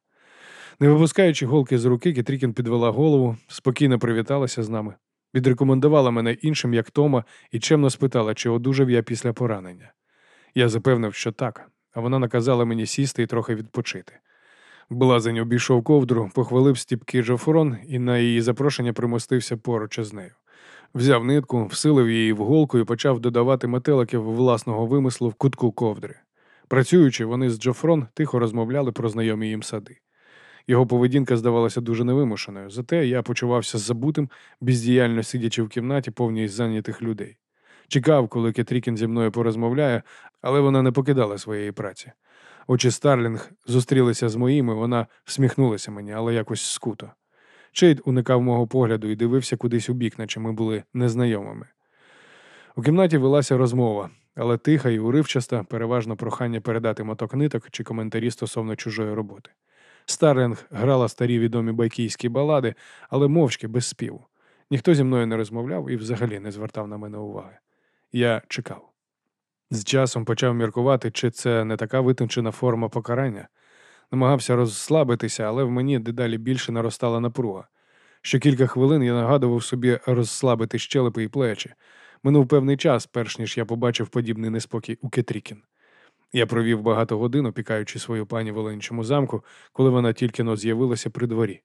Speaker 1: Не випускаючи голки з руки, Кетрікін підвела голову, спокійно привіталася з нами, відрекомендувала мене іншим, як Тома, і чемно спитала, чи одужав я після поранення. Я запевнив, що так, а вона наказала мені сісти і трохи відпочити. Блазень обійшов ковдру, похвалив стіпки Жофрон і на її запрошення примостився поруч із нею. Взяв нитку, всилив її в голку і почав додавати метеликів власного вимислу в кутку ковдри. Працюючи, вони з Джофрон тихо розмовляли про знайомі їм сади. Його поведінка здавалася дуже невимушеною, зате я почувався забутим, бездіяльно сидячи в кімнаті повній зайнятих людей. Чекав, коли Кетрікін зі мною порозмовляє, але вона не покидала своєї праці. Очі Старлінг зустрілися з моїми, вона всміхнулася мені, але якось скуто. Чейд уникав мого погляду і дивився кудись у бік, наче ми були незнайомими. У кімнаті велася розмова, але тиха і уривчаста, переважно прохання передати моток ниток чи коментарі стосовно чужої роботи. Старлінг грала старі відомі байкійські балади, але мовчки без співу. Ніхто зі мною не розмовляв і взагалі не звертав на мене уваги. Я чекав. З часом почав міркувати, чи це не така витончена форма покарання. Намагався розслабитися, але в мені дедалі більше наростала напруга. Що кілька хвилин я нагадував собі розслабити щелепи і плечі. Минув певний час, перш ніж я побачив подібний неспокій у Кетрікін. Я провів багато годин, опікаючи свою пані в Оленчому замку, коли вона тільки но з'явилася при дворі.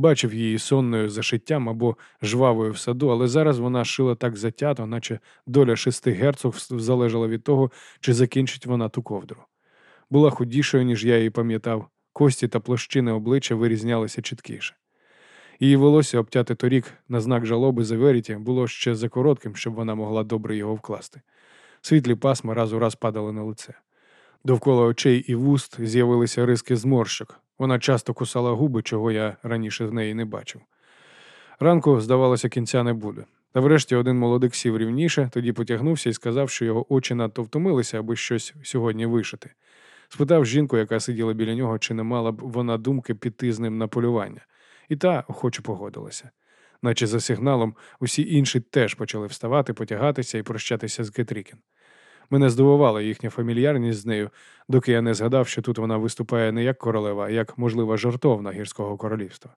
Speaker 1: Бачив її сонною за шиттям або жвавою в саду, але зараз вона шила так затято, наче доля шести герцогств залежала від того, чи закінчить вона ту ковдру. Була худішою, ніж я її пам'ятав, кості та площини обличчя вирізнялися чіткіше. Її волосся обтяте торік на знак жалоби за Веріті було ще за коротким, щоб вона могла добре його вкласти. Світлі пасма раз у раз падали на лице. Довкола очей і вуст з'явилися риски зморщок. Вона часто кусала губи, чого я раніше в неї не бачив. Ранку, здавалося, кінця не буде. Та врешті один молодик сів рівніше, тоді потягнувся і сказав, що його очі надто втомилися, аби щось сьогодні вишити. Спитав жінку, яка сиділа біля нього, чи не мала б вона думки піти з ним на полювання, і та охоче погодилася. Наче за сигналом усі інші теж почали вставати, потягатися і прощатися з Кетрікін. Мене здивувала їхня фамільярність з нею, доки я не згадав, що тут вона виступає не як королева, а як, можлива, жартовна гірського королівства.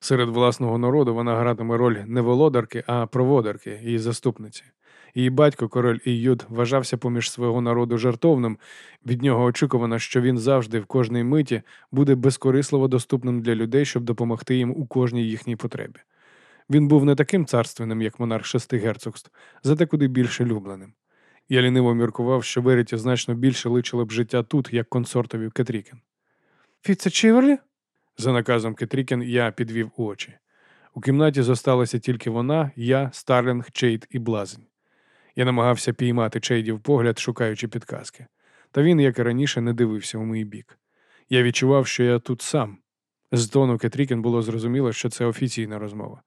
Speaker 1: Серед власного народу вона гратиме роль не володарки, а проводарки і заступниці. Її батько, король Іюд, вважався поміж свого народу жартовним. Від нього очікувано, що він завжди в кожній миті буде безкорисливо доступним для людей, щоб допомогти їм у кожній їхній потребі. Він був не таким царственним, як монарх шести герцогств, зате куди більше любленим. Я ліниво міркував, що Веріті значно більше личило б життя тут, як консортові Кетрікін.
Speaker 2: Фітце Чівелрі?
Speaker 1: За наказом Кетрікін я підвів очі. У кімнаті зосталася тільки вона, я, Старлінг, Чейд і Блазень. Я намагався піймати Чейдів погляд, шукаючи підказки. Та він, як і раніше, не дивився у мій бік. Я відчував, що я тут сам. З тону Кетрікін було зрозуміло, що це офіційна розмова.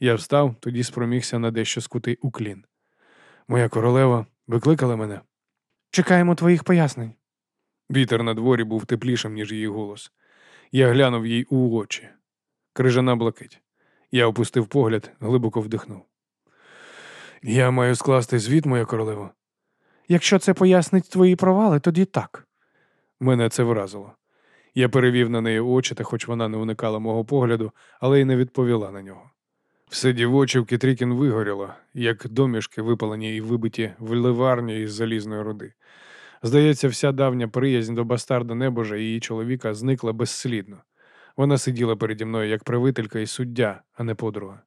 Speaker 1: Я встав, тоді спромігся на дещо скутий уклін. Моя королева викликала мене.
Speaker 2: Чекаємо твоїх пояснень.
Speaker 1: Вітер на дворі був теплішим, ніж її голос. Я глянув їй у очі. Крижана блакить. Я опустив погляд, глибоко вдихнув. Я маю скласти звіт, моя королева.
Speaker 2: Якщо це пояснить твої провали, тоді так.
Speaker 1: Мене це вразило. Я перевів на неї очі, та хоч вона не уникала мого погляду, але й не відповіла на нього. Все дівоче в Кітрікін вигоріло, як домішки, випалені і вибиті в ливарні із залізної руди. Здається, вся давня приязнь до бастарда небожа і її чоловіка зникла безслідно. Вона сиділа переді мною як правителька і суддя, а не подруга.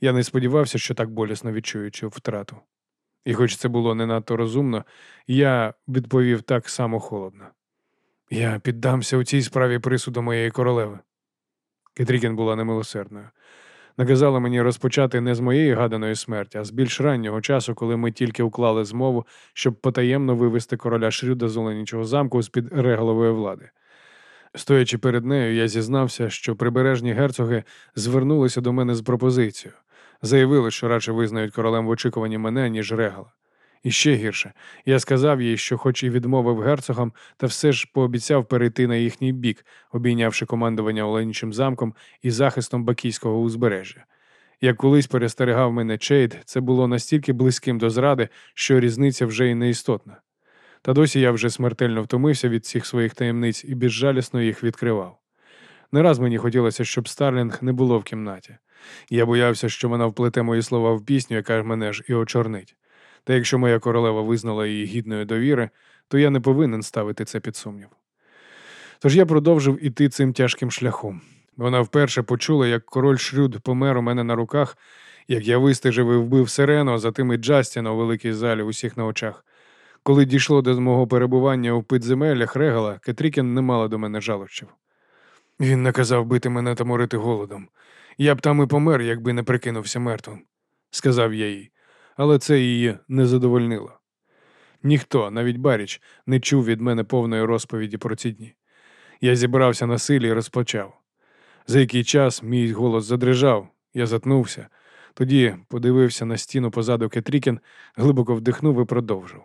Speaker 1: Я не сподівався, що так болісно відчую цю втрату. І хоч це було не надто розумно, я відповів так само холодно. Я піддамся у цій справі присуду моєї королеви. Кетрікін була немилосердною. Наказала мені розпочати не з моєї гаданої смерті, а з більш раннього часу, коли ми тільки уклали змову, щоб потаємно вивести короля Шрюда з Оленічого замку з-під регалової влади. Стоячи перед нею, я зізнався, що прибережні герцоги звернулися до мене з пропозицією, заявили, що радше визнають королем в очікуванні мене, ніж регала. І ще гірше, я сказав їй, що, хоч і відмовив герцогам, та все ж пообіцяв перейти на їхній бік, обійнявши командування Оленічим замком і захистом Бакійського узбережжя. Як колись перестерегав мене Чейд, це було настільки близьким до зради, що різниця вже й неістотна. Та досі я вже смертельно втомився від всіх своїх таємниць і безжалісно їх відкривав. Не раз мені хотілося, щоб Старлінг не було в кімнаті. Я боявся, що вона вплете мої слова в пісню, яка мене ж і очорнить. Та якщо моя королева визнала її гідною довіри, то я не повинен ставити це під сумнів. Тож я продовжив іти цим тяжким шляхом. Вона вперше почула, як король Шрюд помер у мене на руках, як я вистежив і вбив сирену, а затим і Джастіна у великій залі усіх на очах. Коли дійшло до мого перебування у підземеллях Регала, Кетрікін не мала до мене жалощів. Він наказав бити мене та морити голодом. Я б там і помер, якби не прикинувся мертвим, сказав я їй але це її не задовольнило. Ніхто, навіть Баріч, не чув від мене повної розповіді про ці дні. Я зібрався на силі і розпочав. За який час мій голос задрижав, я затнувся, тоді подивився на стіну позаду Кетрікін, глибоко вдихнув і продовжив.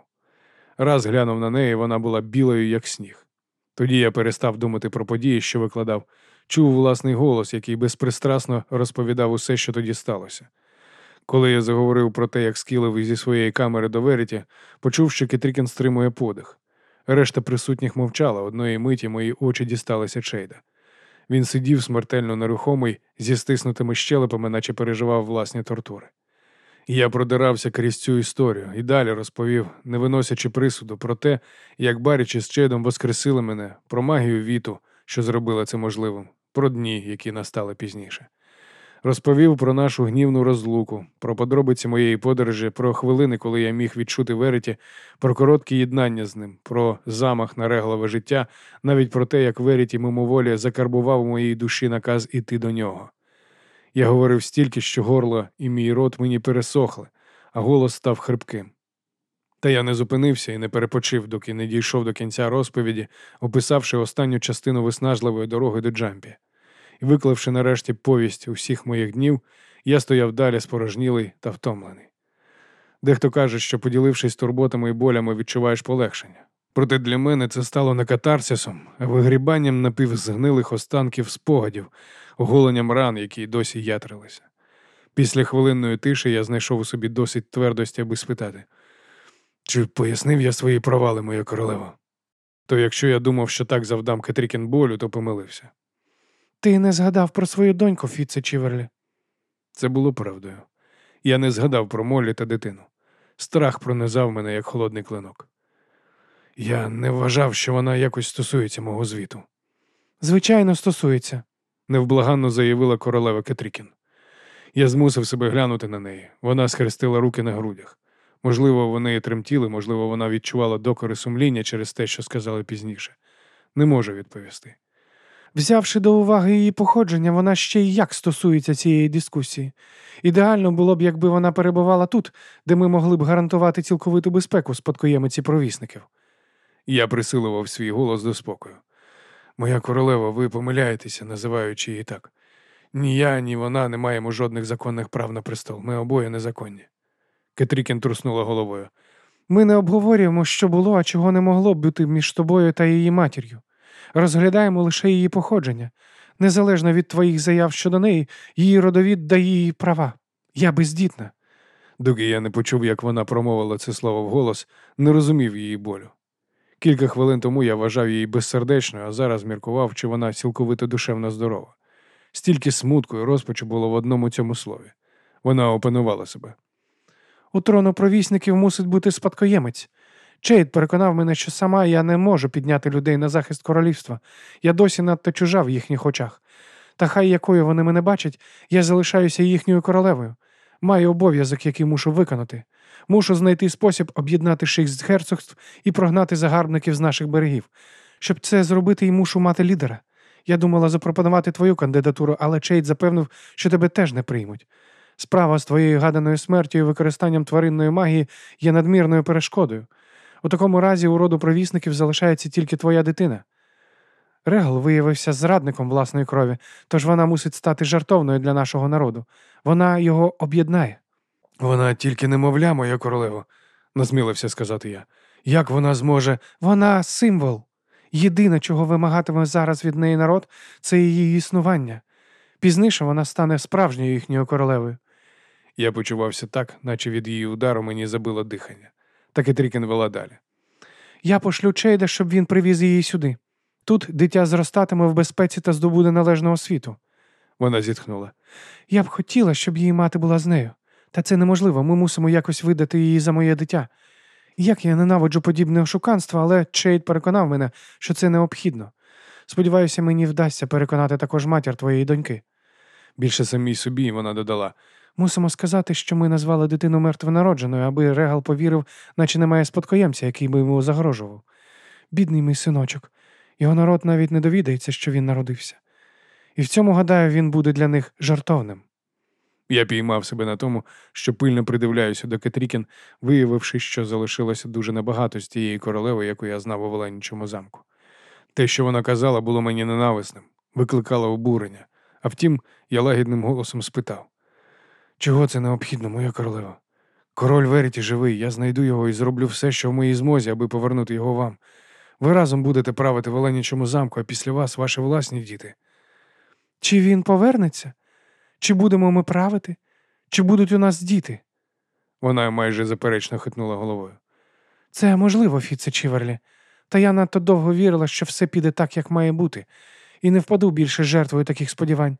Speaker 1: Раз глянув на неї, вона була білою, як сніг. Тоді я перестав думати про події, що викладав, чув власний голос, який безпристрасно розповідав усе, що тоді сталося. Коли я заговорив про те, як скілив зі своєї камери до Веріті, почув, що Кетрікін стримує подих. Решта присутніх мовчала, одної миті мої очі дісталися Чейда. Він сидів смертельно нерухомий, зі стиснутими щелепами, наче переживав власні тортури. Я продирався крізь цю історію і далі розповів, не виносячи присуду, про те, як Барічі з Чейдом воскресили мене, про магію віту, що зробила це можливим, про дні, які настали пізніше. Розповів про нашу гнівну розлуку, про подробиці моєї подорожі, про хвилини, коли я міг відчути Вереті, про короткі єднання з ним, про замах на реглове життя, навіть про те, як Вереті мимоволі закарбував у моїй душі наказ іти до нього. Я говорив стільки, що горло і мій рот мені пересохли, а голос став хрипким. Та я не зупинився і не перепочив, доки не дійшов до кінця розповіді, описавши останню частину виснажливої дороги до Джампі. Виклавши нарешті повість усіх моїх днів, я стояв далі спорожнілий та втомлений. Дехто каже, що, поділившись турботами і болями, відчуваєш полегшення. Проте для мене це стало не катарсисом, а вигрібанням напівзгнилих останків спогадів, оголенням ран, які досі ятрилися. Після хвилинної тиші я знайшов у собі досить твердості, аби спитати, чи пояснив я свої провали, моя королева? То якщо я думав, що так завдам Кетрікін болю, то помилився.
Speaker 2: Ти не згадав про свою доньку, Фіце Чіверлі.
Speaker 1: Це було правдою. Я не згадав про Моллі та дитину. Страх пронизав мене, як холодний клинок. Я не вважав, що вона якось стосується мого звіту.
Speaker 2: Звичайно, стосується.
Speaker 1: невблаганно заявила королева Кетрікін. Я змусив себе глянути на неї. Вона схрестила руки на грудях. Можливо, вони тремтіли, можливо, вона відчувала докори сумління через те, що сказали пізніше. Не можу відповісти.
Speaker 2: Взявши до уваги її походження, вона ще й як стосується цієї дискусії. Ідеально було б, якби вона перебувала тут, де ми могли б гарантувати цілковиту безпеку спадкоємиці провісників.
Speaker 1: Я присилував свій голос до спокою. Моя королева, ви помиляєтеся, називаючи її так. Ні я, ні вона не маємо жодних законних прав на престол. Ми обоє незаконні. Кетрікін труснула головою.
Speaker 2: Ми не обговорюємо, що було, а чого не могло б бути між тобою та її матір'ю. Розглядаємо лише її походження. Незалежно від твоїх заяв щодо неї, її родовід дає їй права. Я бездітна.
Speaker 1: Доки я не почув, як вона промовила це слово вголос, не розумів її болю. Кілька хвилин тому я вважав її безсердечною, а зараз міркував, чи вона цілковито душевно здорова. Стільки смутку і розпачу було в одному цьому слові. Вона опанувала себе.
Speaker 2: У трону провісників мусить бути спадкоємець. Чейд переконав мене, що сама я не можу підняти людей на захист королівства. Я досі надто чужа в їхніх очах. Та хай якою вони мене бачать, я залишаюся їхньою королевою. Маю обов'язок, який мушу виконати. Мушу знайти спосіб об'єднати шість герцогств і прогнати загарбників з наших берегів. Щоб це зробити, і мушу мати лідера. Я думала запропонувати твою кандидатуру, але Чейд запевнив, що тебе теж не приймуть. Справа з твоєю гаданою смертю і використанням тваринної магії є надмірною перешкодою. У такому разі у роду провісників залишається тільки твоя дитина. Регл виявився зрадником власної крові, тож вона мусить стати жартовною для нашого народу. Вона його об'єднає.
Speaker 1: Вона тільки немовля, моя королева, насмілився сказати я. Як вона зможе.
Speaker 2: Вона символ. Єдине, чого вимагатиме зараз від неї народ, це її існування. Пізніше вона стане справжньою їхньою королевою.
Speaker 1: Я почувався так, наче від її удару мені забило дихання. Так і Трікін вела далі.
Speaker 2: Я пошлю Чейда, щоб він привіз її сюди. Тут дитя зростатиме в безпеці та здобуде належного світу.
Speaker 1: Вона зітхнула.
Speaker 2: Я б хотіла, щоб її мати була з нею. Та це неможливо, ми мусимо якось видати її за моє дитя. Як я ненавиджу подібне ошуканство, але Чейд переконав мене, що це необхідно. Сподіваюся, мені вдасться переконати також матір твоєї доньки.
Speaker 1: Більше самій собі вона додала.
Speaker 2: Мусимо сказати, що ми назвали дитину мертвонародженою, аби Регал повірив, наче немає спадкоємця, який би йому загрожував. Бідний мій синочок, його народ навіть не довідається, що він народився. І в цьому, гадаю, він буде для них жартовним.
Speaker 1: Я піймав себе на тому, що пильно придивляюся до Кетрікін, виявивши, що залишилося дуже небагато з тієї королеви, яку я знав у Веленічому замку. Те, що вона казала, було мені ненависним, викликало обурення. А втім, я лагідним голосом спитав чого це необхідно, моя королева? Король Веріті живий, я знайду його і зроблю все, що в моїй змозі, аби повернути його вам. Ви разом будете правити в Оленячому замку, а після вас ваші власні діти.
Speaker 2: Чи він повернеться? Чи будемо ми правити? Чи будуть у нас діти?
Speaker 1: Вона майже заперечно хитнула головою.
Speaker 2: Це можливо, Фіце Чіверлі. Та я надто довго вірила, що все піде так, як має бути, і не впаду більше жертвою таких сподівань.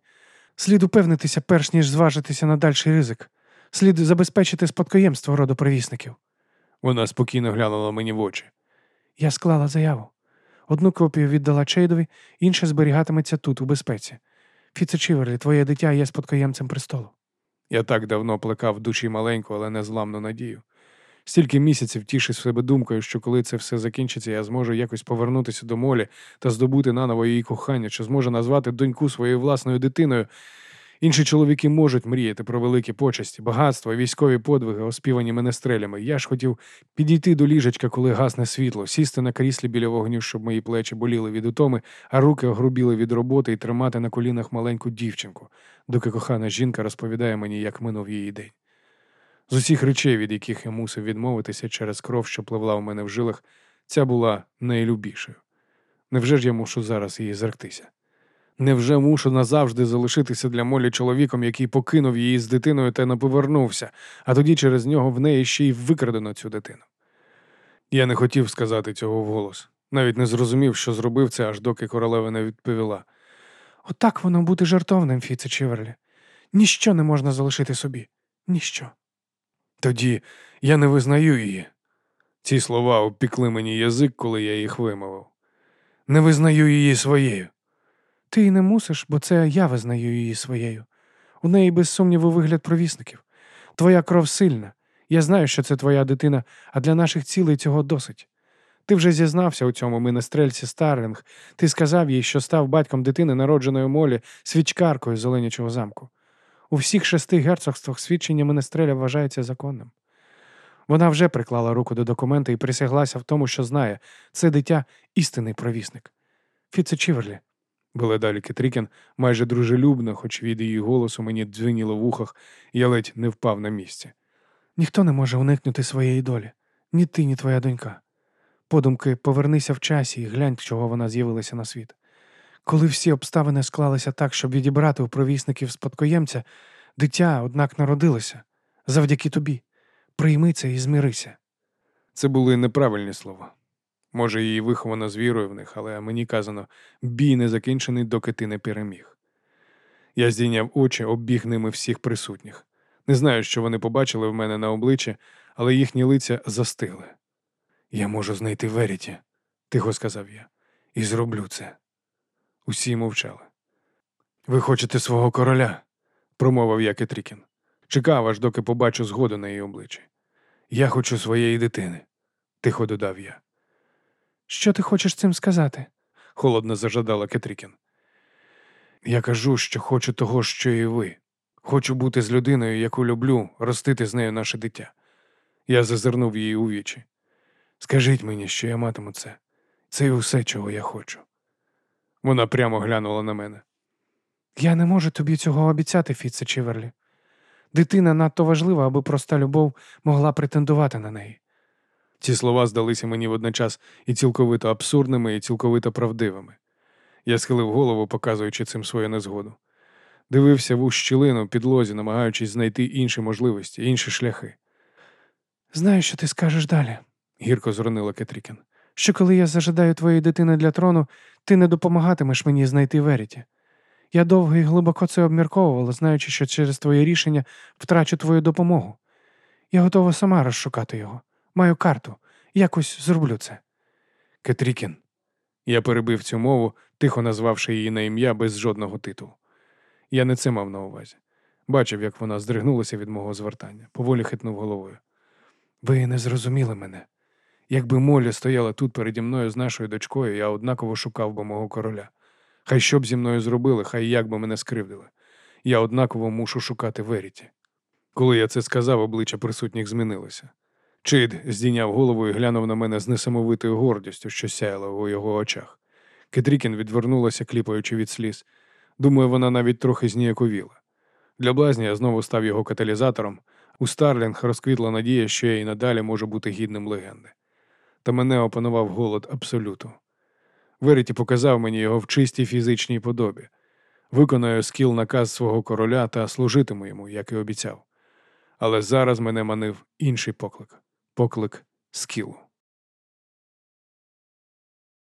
Speaker 2: Слід упевнитися, перш ніж зважитися на дальший ризик. Слід забезпечити спадкоємство роду привісників.
Speaker 1: Вона спокійно глянула мені в очі.
Speaker 2: Я склала заяву. Одну копію віддала Чейдові, інша зберігатиметься тут, у безпеці. Фіце Чіверлі, твоє дитя є спадкоємцем престолу.
Speaker 1: Я так давно плекав в душі маленьку, але незламну надію. Стільки місяців тішив себе думкою, що коли це все закінчиться, я зможу якось повернутися до молі та здобути наново її кохання, що зможу назвати доньку своєю власною дитиною. Інші чоловіки можуть мріяти про великі почесті, багатство, військові подвиги, оспівані менестрелями. Я ж хотів підійти до ліжечка, коли гасне світло, сісти на кріслі біля вогню, щоб мої плечі боліли від утоми, а руки огрубіли від роботи і тримати на колінах маленьку дівчинку, доки кохана жінка розповідає мені, як минув її день. З усіх речей, від яких я мусив відмовитися через кров, що пливла у мене в жилах, ця була найлюбішою. Невже ж я мушу зараз її зректися? Невже мушу назавжди залишитися для молі чоловіком, який покинув її з дитиною та не повернувся, а тоді через нього в неї ще й викрадено цю дитину? Я не хотів сказати цього вголос, навіть не зрозумів, що зробив це, аж доки королева не відповіла.
Speaker 2: Отак воно бути жартовним, Фіце Чіверлі. Ніщо не можна залишити собі. Ніщо.
Speaker 1: Тоді я не визнаю її. Ці слова обпікли мені язик, коли я їх вимовив. Не визнаю її своєю.
Speaker 2: Ти й не мусиш, бо це я визнаю її своєю. У неї, без сумніву, вигляд провісників. Твоя кров сильна. Я знаю, що це твоя дитина, а для наших цілей цього досить. Ти вже зізнався у цьому минестрельці Старлінг. Ти сказав їй, що став батьком дитини, народженої молі, свічкаркою з Оленячого замку. У всіх шести герцогствах свідчення Менестреля вважається законним. Вона вже приклала руку до документа і присяглася в тому, що знає, це дитя істинний провісник. Фіце Чіверлі,
Speaker 1: Була далі Кетрікін, майже дружелюбно, хоч від її голосу мені дзвеніло в ухах, я ледь не впав на місці.
Speaker 2: ніхто не може уникнути своєї долі. Ні ти, ні твоя донька. Подумки, повернися в часі і глянь, чого вона з'явилася на світ. Коли всі обставини склалися так, щоб відібрати у провісників спадкоємця, дитя, однак, народилося. Завдяки тобі. Прийми це і змірися.
Speaker 1: Це були неправильні слова. Може, її виховано з вірою в них, але мені казано, бій не закінчений, доки ти не переміг. Я здійняв очі, оббіг ними всіх присутніх. Не знаю, що вони побачили в мене на обличчі, але їхні лиця застигли. Я можу знайти Веріті, тихо сказав я, і зроблю це. Усі мовчали. Ви хочете свого короля, промовив я Кетрікін. Чекав, аж доки побачу згоду на її обличчі. Я хочу своєї дитини, тихо додав я.
Speaker 2: Що ти хочеш цим сказати?
Speaker 1: холодно зажадала Кетрікін. Я кажу, що хочу того, що і ви. Хочу бути з людиною, яку люблю, ростити з нею наше дитя. Я зазирнув її у вічі. Скажіть мені, що я матиму це. Це і усе, чого я хочу. Вона прямо глянула на мене.
Speaker 2: Я не можу тобі цього обіцяти, Фіце Чіверлі. Дитина надто важлива, аби проста любов могла претендувати на неї.
Speaker 1: Ці слова здалися мені водночас і цілковито абсурдними, і цілковито правдивими. Я схилив голову, показуючи цим свою незгоду. Дивився в ущелину підлозі, намагаючись знайти інші можливості, інші шляхи.
Speaker 2: Знаю, що ти скажеш далі.
Speaker 1: Гірко зронила Кетрікін.
Speaker 2: Що коли я зажадаю твоєї дитини для трону, ти не допомагатимеш мені знайти Веріті. Я довго і глибоко це обмірковувала, знаючи, що через твоє рішення втрачу твою допомогу. Я готова сама розшукати його. Маю карту. Якось зроблю це.
Speaker 1: Кетрікін. Я перебив цю мову, тихо назвавши її на ім'я без жодного титулу. Я не це мав на увазі. Бачив, як вона здригнулася від мого звертання, поволі хитнув головою. Ви не зрозуміли мене. Якби Молі стояла тут переді мною з нашою дочкою, я однаково шукав би мого короля. Хай що б зі мною зробили, хай як би мене скривдили. Я однаково мушу шукати Веріті. Коли я це сказав, обличчя присутніх змінилося. Чид здійняв голову і глянув на мене з несамовитою гордістю, що сяяла у його очах. Кетрікін відвернулася, кліпаючи від сліз. Думаю, вона навіть трохи зніяковіла. Для блазня я знову став його каталізатором. У Старлінг розквітла надія, що я і надалі можу бути гідним легенди. Та мене опанував голод абсолюту. Вереті показав мені його в чистій фізичній подобі. Виконаю скіл наказ свого короля та служитиму йому, як і обіцяв. Але зараз мене манив інший поклик поклик скілу.